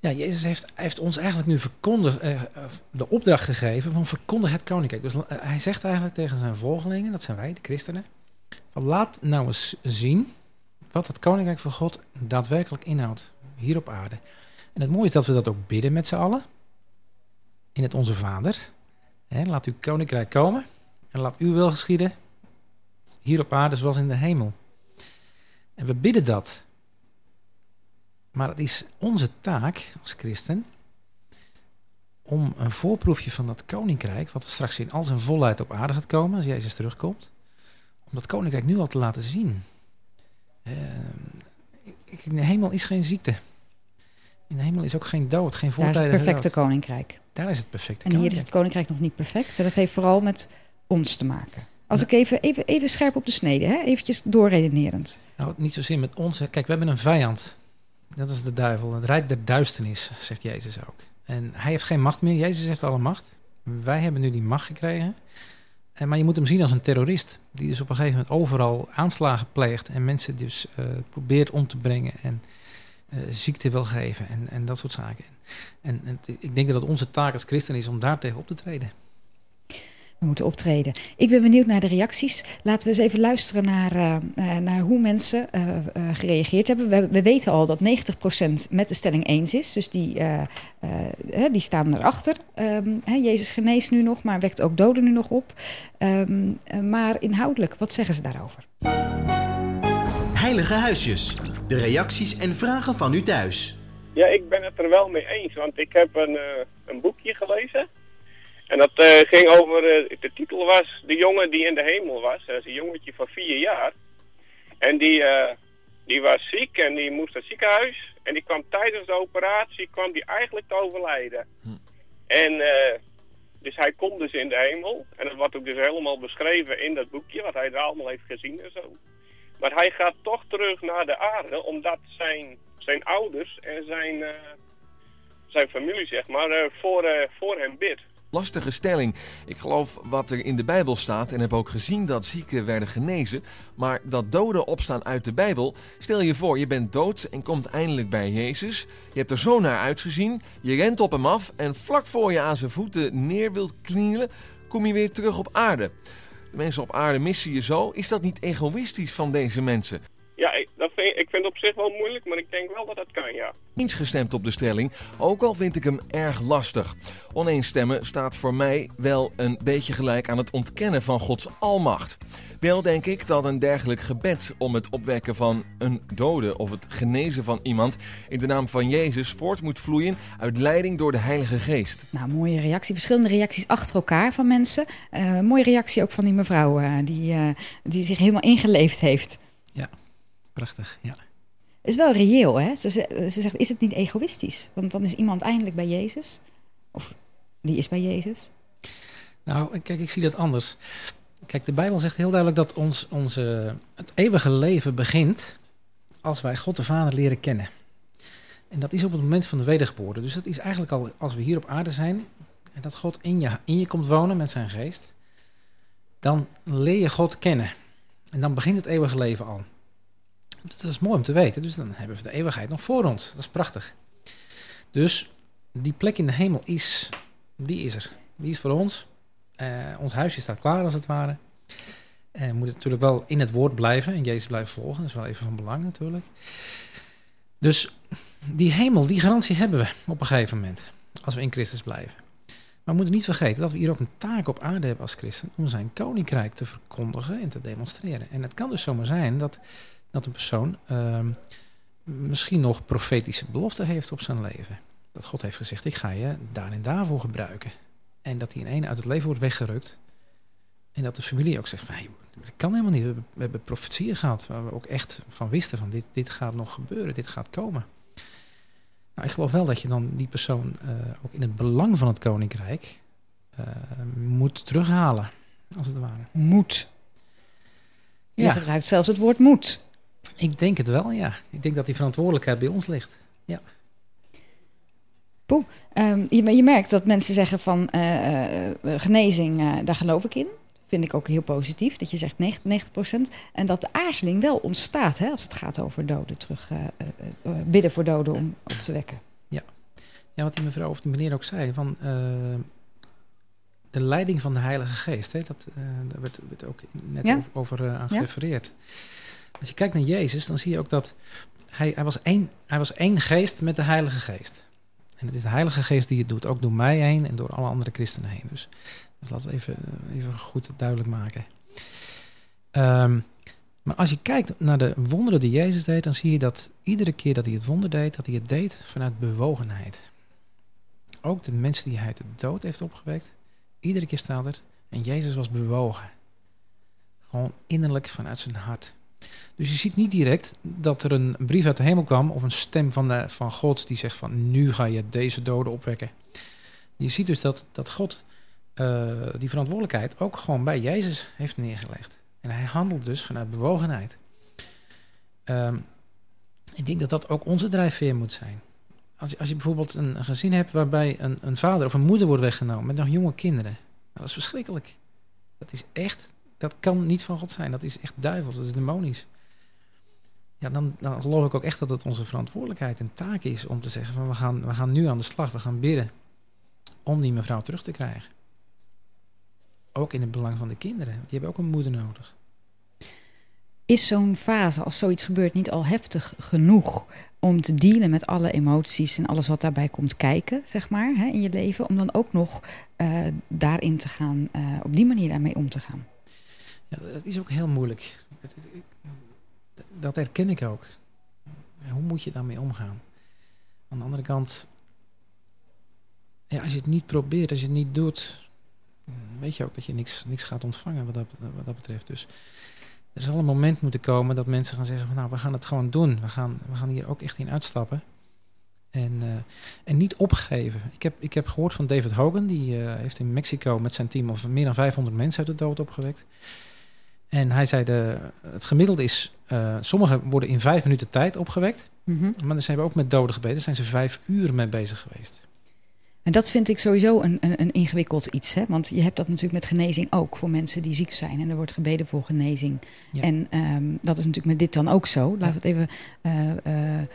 Ja, Jezus heeft, heeft ons eigenlijk nu verkondigd, eh, eh, de opdracht gegeven van verkondig het koninkrijk. Dus eh, hij zegt eigenlijk tegen zijn volgelingen, dat zijn wij, de christenen, van laat nou eens zien wat het koninkrijk van God daadwerkelijk inhoudt hier op aarde. En het mooie is dat we dat ook bidden met z'n allen in het Onze Vader. Laat uw koninkrijk komen en laat uw wil geschieden hier op aarde zoals in de hemel. En we bidden dat. Maar het is onze taak als christen om een voorproefje van dat koninkrijk, wat er straks in al zijn volheid op aarde gaat komen als Jezus terugkomt, om dat koninkrijk nu al te laten zien. Eh, in de hemel is geen ziekte. In de hemel is ook geen dood, geen
Daar is het
voortijdige
perfecte
dood.
koninkrijk.
Daar is het perfecte
En hier is het koninkrijk nog niet perfect. En dat heeft vooral met ons te maken. Als ik even, even, even scherp op de snede, hè? eventjes doorredenerend.
Nou, niet zozeer met ons. hè. Kijk, we hebben een vijand. Dat is de duivel. Het rijk der duisternis, zegt Jezus ook. En hij heeft geen macht meer. Jezus heeft alle macht. Wij hebben nu die macht gekregen. En, maar je moet hem zien als een terrorist. Die dus op een gegeven moment overal aanslagen pleegt. En mensen dus eh, probeert om te brengen. En eh, ziekte wil geven. En, en dat soort zaken. En, en ik denk dat het onze taak als christen is om daar tegen op te treden.
We moeten optreden. Ik ben benieuwd naar de reacties. Laten we eens even luisteren naar, eh, eh, naar hoe mensen eh, eh, gereageerd hebben. We, we weten al dat 90% met de stelling eens is. Dus die, eh, eh, hè, die staan erachter. Ehm, hè, Jezus geneest nu nog, maar wekt ook doden nu nog op. Ehm, eh, maar inhoudelijk, wat zeggen ze daarover?
Heilige Huisjes. De reacties en vragen van u thuis.
Ja, ik ben het er wel mee eens, want ik heb een, een boekje gelezen. En dat eh, ging over, eh, de titel was De jongen die in de hemel was. Dat is een jongetje van vier jaar. En die, eh, die was ziek en die moest naar het ziekenhuis. En die kwam tijdens de operatie, kwam die eigenlijk te overlijden. En eh, dus hij komt dus in de hemel. En dat wordt ook dus helemaal beschreven in dat boekje, wat hij er allemaal heeft gezien en zo. Maar hij gaat toch terug naar de aarde, omdat zijn, zijn ouders en zijn, zijn familie, zeg maar, voor, voor hem bidt.
Lastige stelling. Ik geloof wat er in de Bijbel staat en heb ook gezien dat zieken werden genezen. Maar dat doden opstaan uit de Bijbel. Stel je voor, je bent dood en komt eindelijk bij Jezus. Je hebt er zo naar uitgezien. Je rent op hem af en vlak voor je aan zijn voeten neer wilt knielen, kom je weer terug op aarde. De mensen op aarde missen je zo. Is dat niet egoïstisch van deze mensen?
Ja, dat ik vind het op zich wel moeilijk, maar ik denk wel dat dat kan, ja.
Eens gestemd op de stelling, ook al vind ik hem erg lastig. Oneens stemmen staat voor mij wel een beetje gelijk aan het ontkennen van Gods almacht. Wel denk ik dat een dergelijk gebed om het opwekken van een dode of het genezen van iemand in de naam van Jezus voort moet vloeien uit leiding door de Heilige Geest.
Nou, mooie reactie. Verschillende reacties achter elkaar van mensen. Eh, mooie reactie ook van die mevrouw eh, die, eh, die zich helemaal ingeleefd heeft.
Prachtig, ja.
Is wel reëel, hè? Ze, ze ze zegt, is het niet egoïstisch? Want dan is iemand eindelijk bij Jezus. Of die is bij Jezus.
Nou, kijk, ik zie dat anders. Kijk, de Bijbel zegt heel duidelijk dat ons, onze, het eeuwige leven begint als wij God de Vader leren kennen. En dat is op het moment van de wedergeboorte. Dus dat is eigenlijk al als we hier op aarde zijn en dat God in je, in je komt wonen met zijn geest, dan leer je God kennen. En dan begint het eeuwige leven al. Dat is mooi om te weten. Dus dan hebben we de eeuwigheid nog voor ons. Dat is prachtig. Dus die plek in de hemel is, die is er. Die is voor ons. Eh, ons huisje staat klaar als het ware. En we moeten natuurlijk wel in het woord blijven en Jezus blijven volgen. Dat is wel even van belang natuurlijk. Dus die hemel, die garantie hebben we op een gegeven moment. Als we in Christus blijven. Maar we moeten niet vergeten dat we hier ook een taak op aarde hebben als christen. Om zijn koninkrijk te verkondigen en te demonstreren. En het kan dus zomaar zijn dat, dat een persoon ehm, misschien nog profetische beloften heeft op zijn leven. Dat God heeft gezegd, ik ga je daar en daarvoor gebruiken. En dat die in één uit het leven wordt weggerukt. En dat de familie ook zegt van, hey, dat kan helemaal niet. We hebben, profetieën gehad waar we ook echt van wisten van dit, dit gaat nog gebeuren, dit gaat komen. Nou, ik geloof wel dat je dan die persoon eh, ook in het belang van het koninkrijk eh, moet terughalen, als het ware.
Moet. Je
Ja.
gebruikt zelfs het woord moet.
Ik denk het wel, ja. Ik denk dat die verantwoordelijkheid bij ons ligt.
Ehm, je, je merkt dat mensen zeggen van eh, eh, genezing, eh, daar geloof ik in. Vind ik ook heel positief, dat je zegt 90%, En dat de aarzeling wel ontstaat hè, als het gaat over doden terug. bidden voor doden om op te wekken.
Ja, wat die mevrouw of die meneer ook zei, van de leiding van de Heilige Geest. Hè, dat, daar werd, werd ook net
Ja.
over, aan
Ja.
Als je kijkt naar Jezus, dan zie je ook dat hij, hij, was één, hij was één geest met de Heilige Geest. En het is de Heilige Geest die het doet, ook door mij heen en door alle andere christenen heen. Dus, dus laten we even, even goed duidelijk maken. Ehm, maar als je kijkt naar de wonderen die Jezus deed, dan zie je dat iedere keer dat hij het wonder deed, dat hij het deed vanuit bewogenheid. Ook de mensen die hij de dood heeft opgewekt, iedere keer staat er, en Jezus was bewogen. Gewoon innerlijk vanuit zijn hart. Dus je ziet niet direct dat er een brief uit de hemel kwam of een stem van, de, van God die zegt van nu ga je deze doden opwekken. Je ziet dus dat, dat God eh, die verantwoordelijkheid ook gewoon bij Jezus heeft neergelegd. En hij handelt dus vanuit bewogenheid. Ehm, ik denk dat dat ook onze drijfveer moet zijn. Als je, als je bijvoorbeeld een, een gezin hebt waarbij een, een vader of een moeder wordt weggenomen met nog jonge kinderen. Nou, dat is verschrikkelijk. Dat is echt, dat kan niet van God zijn. Dat is echt duivels, dat is demonisch. Ja, dan, dan geloof ik ook echt dat het onze verantwoordelijkheid en taak is om te zeggen van we gaan, we gaan nu aan de slag, we gaan bidden om die mevrouw terug te krijgen. Ook in het belang van de kinderen. Die hebben ook een moeder nodig.
Is zo'n fase, als zoiets gebeurt, niet al heftig genoeg om te dealen met alle emoties en alles wat daarbij komt kijken, zeg maar, hè, in je leven, om dan ook nog eh, daarin te gaan, eh, op die manier daarmee om te gaan?
Ja, dat is ook heel moeilijk. Dat herken ik ook. Hoe moet je daarmee omgaan? Aan de andere kant, ja, als je het niet probeert, als je het niet doet, weet je ook dat je niks, niks gaat ontvangen wat dat, wat dat betreft. Dus er zal een moment moeten komen dat mensen gaan zeggen van nou, we gaan het gewoon doen. We gaan, we gaan hier ook echt in uitstappen. En, eh, en niet opgeven. Ik heb, ik heb gehoord van David Hogan, die eh, heeft in Mexico met zijn team of meer dan 500 mensen uit de dood opgewekt. En hij zei, de, het gemiddelde is, eh sommigen worden in vijf minuten tijd opgewekt.
Mhm.
Maar ze hebben ook met doden gebeden, daar zijn ze vijf uur mee bezig geweest.
En dat vind ik sowieso een, een, een ingewikkeld iets. Hè? Want je hebt dat natuurlijk met genezing ook voor mensen die ziek zijn. En er wordt gebeden voor genezing.
Ja.
En ehm, dat is natuurlijk met dit dan ook zo. Laten we het even. eh, eh,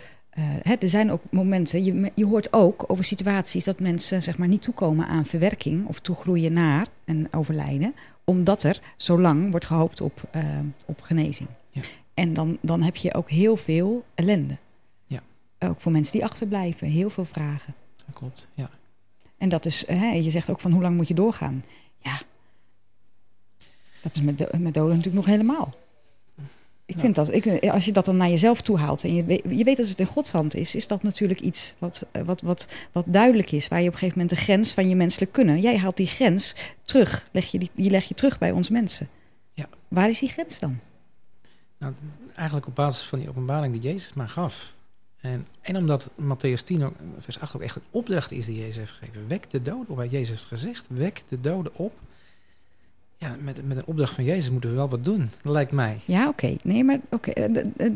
hè, er zijn ook momenten, je, je hoort ook over situaties dat mensen zeg maar, niet toekomen aan verwerking of toegroeien naar een overlijden, omdat er zo lang wordt gehoopt op, eh, op genezing.
Ja.
En dan, dan heb je ook heel veel ellende.
Ja.
Ook voor mensen die achterblijven, heel veel vragen.
Dat klopt, ja.
En dat is, hè, je zegt ook van hoe lang moet je doorgaan? Ja, dat is met, do- met doden natuurlijk nog helemaal. Ik
Ja.
vind dat, ik, als je dat dan naar jezelf toe haalt en je weet, je weet dat het in Gods hand is, is dat natuurlijk iets wat, eh, wat, wat, wat duidelijk is. Waar je op een gegeven moment de grens van je menselijk kunnen. Jij haalt die grens terug, leg je die, die leg je terug bij ons mensen.
Ja.
Waar is die grens dan?
Nou, eigenlijk op basis van die openbaring die Jezus maar gaf. En, en omdat Matthäus 10, ook, vers 8 ook echt een opdracht is die Jezus heeft gegeven. Wek de doden op. Jezus heeft gezegd, wek de doden op. Ja, met, met een opdracht van Jezus moeten we wel wat doen, lijkt mij.
Ja, oké. Nee, maar oké. eh,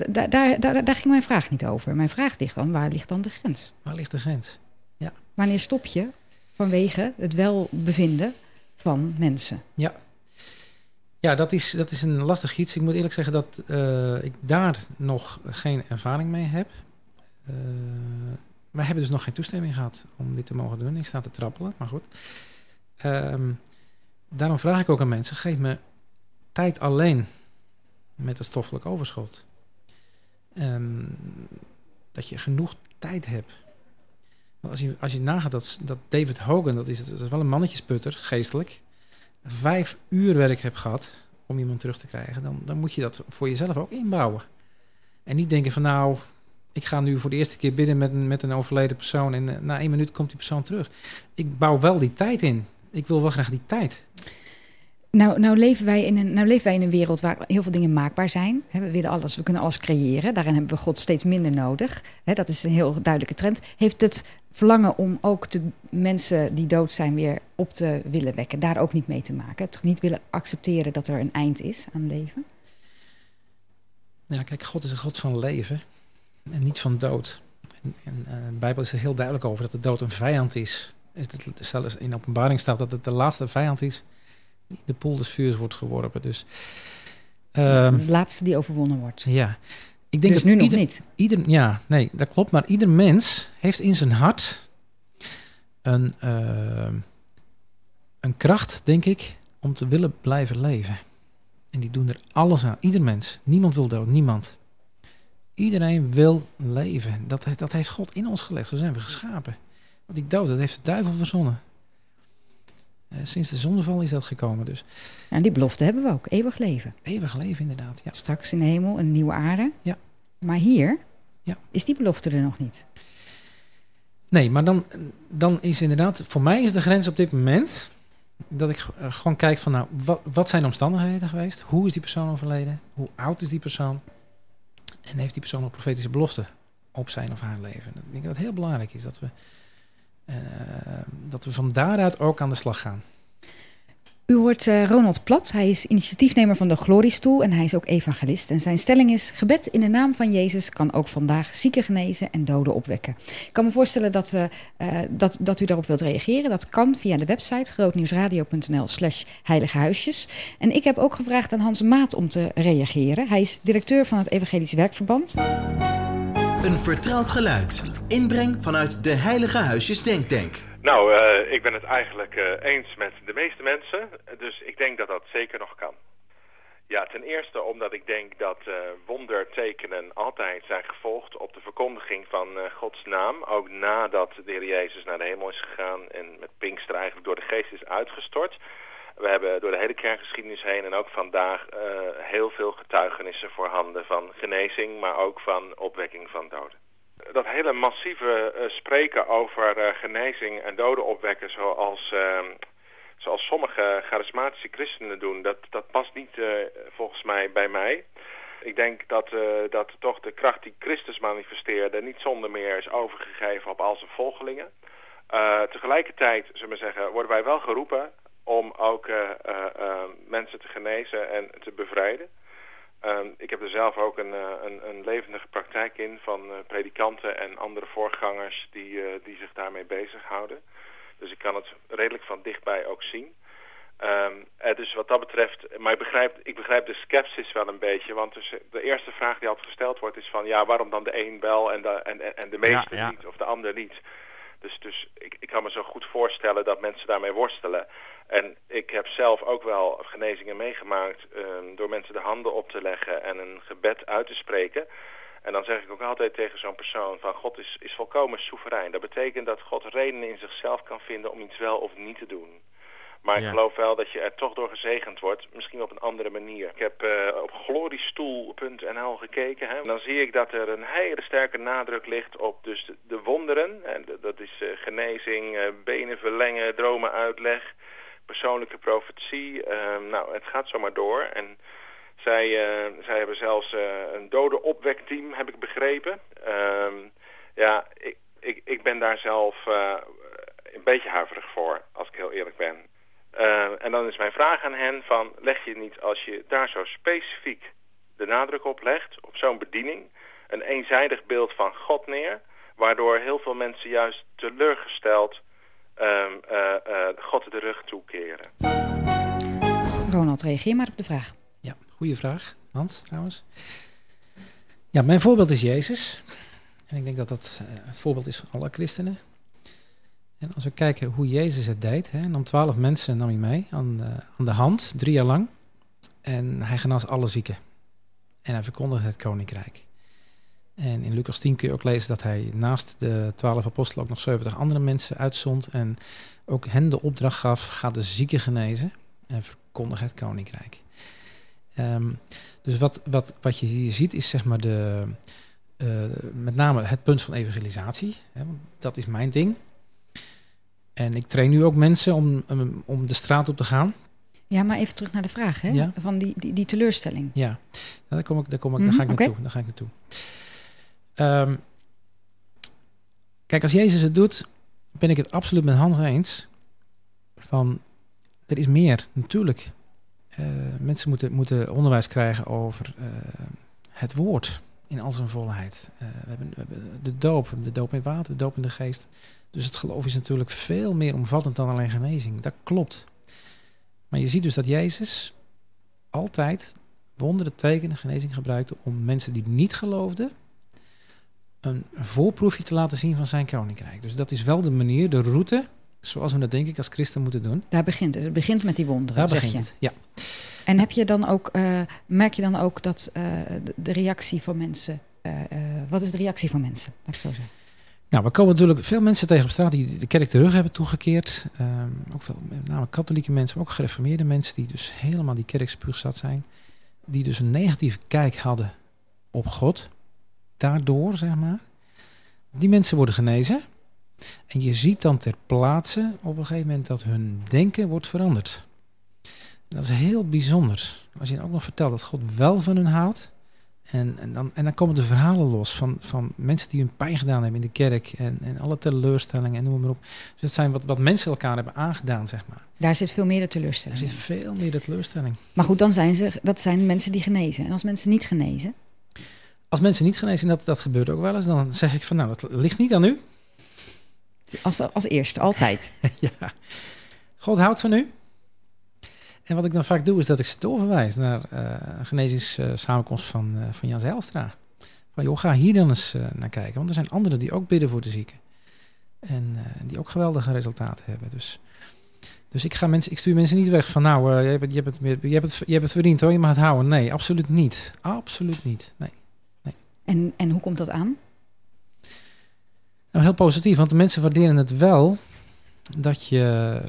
daar, daar, daar, daar ging mijn vraag niet over. Mijn vraag ligt dan, waar ligt dan de grens?
Waar ligt de grens?
Wanneer stop je vanwege het welbevinden van mensen?
Ja, dat is, dat is een lastig iets. Ik moet eerlijk zeggen dat eh, ik daar nog geen ervaring mee heb. Eh, wij hebben dus nog geen toestemming gehad om dit te mogen doen. Ik sta te trappelen, maar goed. Ehm, daarom vraag ik ook aan mensen, geef me tijd alleen met het stoffelijk overschot. Ehm, dat je genoeg tijd hebt. Als je, als je nagaat dat, dat David Hogan, dat is, dat is wel een mannetjesputter, geestelijk vijf uur werk heb gehad om iemand terug te krijgen, dan, dan moet je dat voor jezelf ook inbouwen. En niet denken van nou, ik ga nu voor de eerste keer bidden met een, met een overleden persoon en eh, na één minuut komt die persoon terug. Ik bouw wel die tijd in. Ik wil wel graag die tijd.
Nou, nou, leven wij in een, nou leven wij in een wereld waar heel veel dingen maakbaar zijn. We willen alles, we kunnen alles creëren. Daarin hebben we God steeds minder nodig. Dat is een heel duidelijke trend. Heeft het verlangen om ook de mensen die dood zijn weer op te willen wekken, daar ook niet mee te maken? Toch niet willen accepteren dat er een eind is aan leven?
Ja, kijk, God is een God van leven en niet van dood. En, en eh, de Bijbel is er heel duidelijk over dat de dood een vijand is. Is het- in openbaring staat dat het de laatste vijand is die de poel des vuurs wordt geworpen. Dus ehm,
de laatste die overwonnen wordt.
ja, ik denk
dus
dat
nu nog niet.
Ieder, ja, nee, dat klopt. Maar ieder mens heeft in zijn hart een, eh, een kracht, denk ik, om te willen blijven leven. En die doen er alles aan. Ieder mens. Niemand wil dood. Niemand. Iedereen wil leven. Dat, dat heeft God in ons gelegd. Zo zijn we geschapen. Want die dood, dat heeft de duivel verzonnen. Eh, sinds de zondeval is dat gekomen. Dus
En die belofte hebben we ook. Eeuwig leven.
eeuwig leven inderdaad. Ja.
Straks in de hemel een nieuwe aarde.
Ja.
Maar hier
Ja.
is die belofte er nog niet.
Nee, maar dan, dan is inderdaad, voor mij is de grens op dit moment dat ik eh, gewoon kijk van, nou, wat, wat zijn de omstandigheden geweest? Hoe is die persoon overleden? Hoe oud is die persoon? En heeft die persoon nog profetische beloften op zijn of haar leven? Ik denk dat het heel belangrijk is dat we, dat we van daaruit ook aan de slag gaan.
U hoort eh, Ronald Plat. Hij is initiatiefnemer van de Gloriestoel en hij is ook evangelist. En zijn stelling is: gebed in de naam van Jezus kan ook vandaag zieken genezen en doden opwekken. Ik kan me voorstellen dat, eh, eh, dat, dat u daarop wilt reageren. Dat kan via de website grootnieuwsradio.nl/slash heilige huisjes. En ik heb ook gevraagd aan Hans Maat om te reageren. Hij is directeur van het Evangelisch Werkverband.
Een vertrouwd geluid. Inbreng vanuit de Heilige Huisjes Denktank.
Nou, eh, ik ben het eigenlijk eh, eens met de meeste mensen. Dus ik denk dat dat zeker nog kan. Ja, ten eerste omdat ik denk dat eh, wondertekenen altijd zijn gevolgd op de verkondiging van Gods naam. Ook nadat de Heer Jezus naar de hemel is gegaan en met Pinkster eigenlijk door de geest is uitgestort. We hebben door de hele kerkgeschiedenis heen en ook vandaag eh, heel veel getuigenissen voorhanden van genezing, maar ook van opwekking van doden dat hele massieve eh, spreken over eh, genezing en doden opwekken zoals, eh, zoals sommige charismatische christenen doen, dat, dat past niet volgens mij bij mij. Ik denk dat, dat toch de kracht die Christus manifesteerde niet zonder meer is overgegeven op al zijn volgelingen. Tegelijkertijd, zullen we zeggen, worden wij wel geroepen om ook eh, eh, eh, mensen te genezen en te bevrijden. Ehm, ik heb er zelf ook een, een, een levendige praktijk in van predikanten en andere voorgangers die, die zich daarmee bezighouden. Dus ik kan het redelijk van dichtbij ook zien. Ehm, eh, dus wat dat betreft, maar ik begrijp, ik begrijp de sceptisch wel een beetje. Want dus, de eerste vraag die altijd gesteld wordt is van... ja, waarom dan de een wel en de, en, en- en de meeste
Ja, ja.
niet of de ander niet? Dus, dus ik, ik kan me zo goed voorstellen dat mensen daarmee worstelen. En ik heb zelf ook wel genezingen meegemaakt... ehm, door mensen de handen op te leggen en een gebed uit te spreken... En dan zeg ik ook altijd tegen zo'n persoon van God is, is volkomen soeverein. Dat betekent dat God redenen in zichzelf kan vinden om iets wel of niet te doen. Maar ik geloof wel dat je er toch door gezegend wordt, misschien op een andere manier. Ik heb eh, op gloriestoel.nl gekeken. Hè. En dan zie ik dat er een hele sterke nadruk ligt op dus de, de wonderen. En dat is eh, genezing, eh, benen verlengen, dromen uitleg, persoonlijke profetie. Ehm, nou, het gaat zomaar door. En zij, zij hebben zelfs een dode opwekteam, heb ik begrepen. Ehm, ja, ik, ik, ik ben daar zelf een beetje huiverig voor, als ik heel eerlijk ben. Eh, en dan is mijn vraag aan hen van, leg je niet als je daar zo specifiek de nadruk op legt, op zo'n bediening, een eenzijdig beeld van God neer, waardoor heel veel mensen juist teleurgesteld ehm, eh, eh, God de rug toekeren.
Ronald, reageer maar op de vraag.
Ja, goede vraag. Hans, trouwens. Ja, mijn voorbeeld is Jezus. En ik denk dat dat het voorbeeld is van alle christenen. En als we kijken hoe Jezus het deed, hè, nam twaalf mensen nam hij mee aan de, aan de hand, drie jaar lang. En hij genas alle zieken. En hij verkondigde het koninkrijk. En in Lucas 10 kun je ook lezen dat hij naast de twaalf apostelen ook nog 70 andere mensen uitzond. En ook hen de opdracht gaf, ga de zieken genezen en verkondig het koninkrijk. Ehm, dus wat, wat, wat je hier ziet is zeg maar de, eh, met name het punt van evangelisatie. Hè, dat is mijn ding. En ik train nu ook mensen om, om, om de straat op te gaan.
Ja, maar even terug naar de vraag, hè?
Ja.
Van die, die, die teleurstelling.
Ja, Nou, daar, kom ik, daar, kom ik,
Mhm,
daar ga ik naartoe. Daar ga ik naartoe. Ehm, kijk, als Jezus het doet, ben ik het absoluut met Hans eens. Van, er is meer, natuurlijk. Eh, mensen moeten, moeten onderwijs krijgen over eh, het woord in al zijn volheid. Eh, we, hebben, we hebben de doop, de doop in water, de doop in de geest. Dus het geloof is natuurlijk veel meer omvattend dan alleen genezing. Dat klopt. Maar je ziet dus dat Jezus altijd wonderen, tekenen, genezing gebruikte om mensen die niet geloofden een voorproefje te laten zien van zijn koninkrijk. Dus dat is wel de manier, de route, zoals we dat denk ik als christen moeten doen.
Daar begint het. Het begint met die wonderen,
Daar
zeg
begint
je.
het. Ja.
En heb je dan ook, eh, merk je dan ook dat eh, de, reactie van mensen... eh, wat is de reactie van mensen? Laat ik zo zeggen.
Nou, we komen natuurlijk veel mensen tegen op straat die de kerk terug hebben toegekeerd. Ehm, ook veel, met name katholieke mensen, maar ook gereformeerde mensen die dus helemaal die kerk spuugzat zijn. Die dus een negatieve kijk hadden op God. Daardoor, zeg maar. Die mensen worden genezen. En je ziet dan ter plaatse op een gegeven moment dat hun denken wordt veranderd. Dat is heel bijzonder. Als je dan ook nog vertelt dat God wel van hun houdt. En, en, dan, en dan komen de verhalen los van, van mensen die hun pijn gedaan hebben in de kerk. En, en alle teleurstellingen en noem maar op. Dus dat zijn wat, wat mensen elkaar hebben aangedaan, zeg maar.
Daar zit veel meer de
Er
teleurstelling
zit
in.
veel meer de teleurstelling.
Maar goed, dan zijn ze, dat zijn mensen die genezen. En als mensen niet genezen...
Als mensen niet genezen, en dat, dat gebeurt ook wel eens, dan zeg ik van nou, dat ligt niet aan u.
Als, als eerste, altijd.
ja. God houdt van u. En wat ik dan vaak doe, is dat ik ze doorverwijs naar eh, een genezingssamenkomst van, eh, van Jan Zijlstra. Van joh, ga hier dan eens eh, naar kijken. Want er zijn anderen die ook bidden voor de zieken. En die ook geweldige resultaten hebben. Dus, dus ik, ga mensen, ik stuur mensen niet weg van nou, je, hebt, het- je, hebt het, je, hebt het, je hebt het verdiend hoor, je mag het houden. Nee, absoluut niet. Absoluut niet. Nee.
En, en hoe komt dat aan?
Nou, heel positief, want de mensen waarderen het wel dat, je,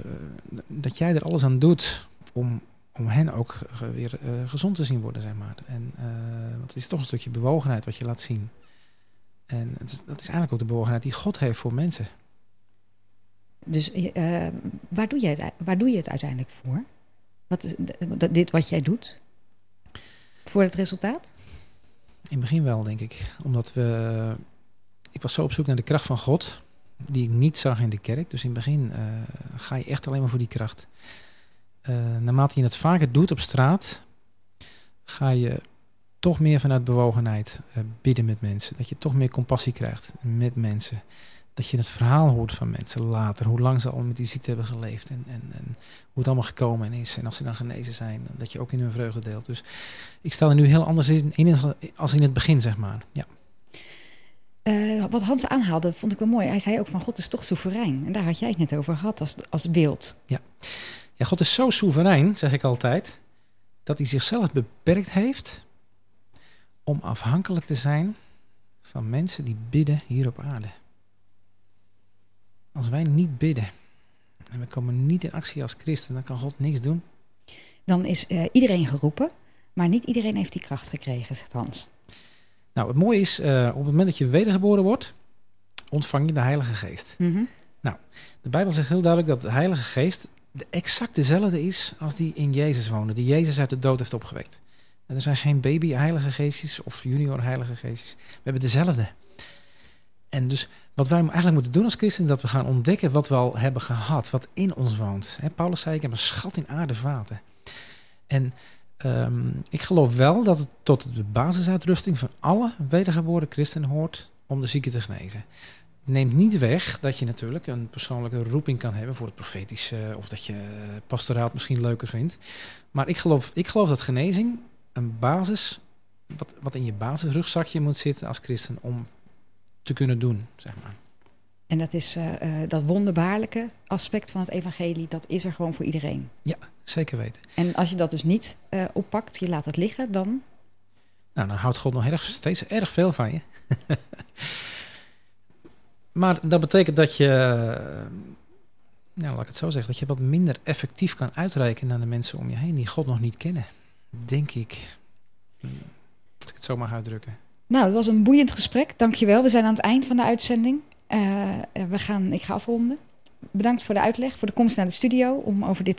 dat jij er alles aan doet om, om hen ook weer eh, gezond te zien worden, zeg maar. En, eh, want het is toch een stukje bewogenheid wat je laat zien. En het is, dat is eigenlijk ook de bewogenheid die God heeft voor mensen.
Dus eh, waar, doe je het, waar doe je het uiteindelijk voor? Wat is dit wat jij doet? Voor het resultaat?
In het begin wel, denk ik. Omdat we... Ik was zo op zoek naar de kracht van God, die ik niet zag in de kerk. Dus in het begin ga je echt alleen maar voor die kracht. Eh, naarmate je het vaker doet op straat, ga je toch meer vanuit bewogenheid eh, bidden met mensen. Dat je toch meer compassie krijgt met mensen. Dat je het verhaal hoort van mensen later. Hoe lang ze al met die ziekte hebben geleefd. En, en, en hoe het allemaal gekomen is. En als ze dan genezen zijn, dat je ook in hun vreugde deelt. Dus ik sta er nu heel anders in, in als in het begin, zeg maar. Ja.
Eh, wat Hans aanhaalde, vond ik wel mooi. Hij zei ook van God is toch soeverein. En daar had jij het net over gehad als, als beeld.
Ja, God is zo soeverein, zeg ik altijd, dat hij zichzelf beperkt heeft om afhankelijk te zijn van mensen die bidden hier op aarde. Als wij niet bidden en we komen niet in actie als christen, dan kan God niks doen.
Dan is uh, iedereen geroepen, maar niet iedereen heeft die kracht gekregen, zegt Hans.
Nou, het mooie is, uh, op het moment dat je wedergeboren wordt, ontvang je de Heilige Geest.
Mm -hmm.
Nou, de Bijbel zegt heel duidelijk dat de Heilige Geest de exact dezelfde is als die in Jezus woonde, die Jezus uit de dood heeft opgewekt. En er zijn geen baby heilige geestjes of junior heilige geestjes. We hebben dezelfde. En dus wat wij eigenlijk moeten doen als christen, dat we gaan ontdekken wat we al hebben gehad, wat in ons woont. Paulus zei, ik heb een schat in aarde vaten. En um, ik geloof wel dat het tot de basisuitrusting van alle wedergeboren christenen hoort om de zieke te genezen. Neemt niet weg dat je natuurlijk een persoonlijke roeping kan hebben voor het profetische, of dat je pastoraat misschien leuker vindt. Maar ik geloof, ik geloof dat genezing een basis, wat, wat in je basisrugzakje moet zitten als christen om te kunnen doen, zeg maar.
En dat is uh, uh, dat wonderbaarlijke aspect van het evangelie, dat is er gewoon voor iedereen.
Ja, zeker weten.
En als je dat dus niet uh, oppakt, je laat het liggen, dan...
Nou, dan houdt God nog erg, steeds erg veel van je. maar dat betekent dat je, laat ik het zo zeggen, dat je wat minder effectief kan uitreiken naar de mensen om je heen die God nog niet kennen. Denk ik. Als ik het zo mag uitdrukken.
Nou, het was een boeiend gesprek. Dankjewel. We zijn aan het eind van de uitzending. Uh, we gaan, ik ga afronden. Bedankt voor de uitleg, voor de komst naar de studio om over dit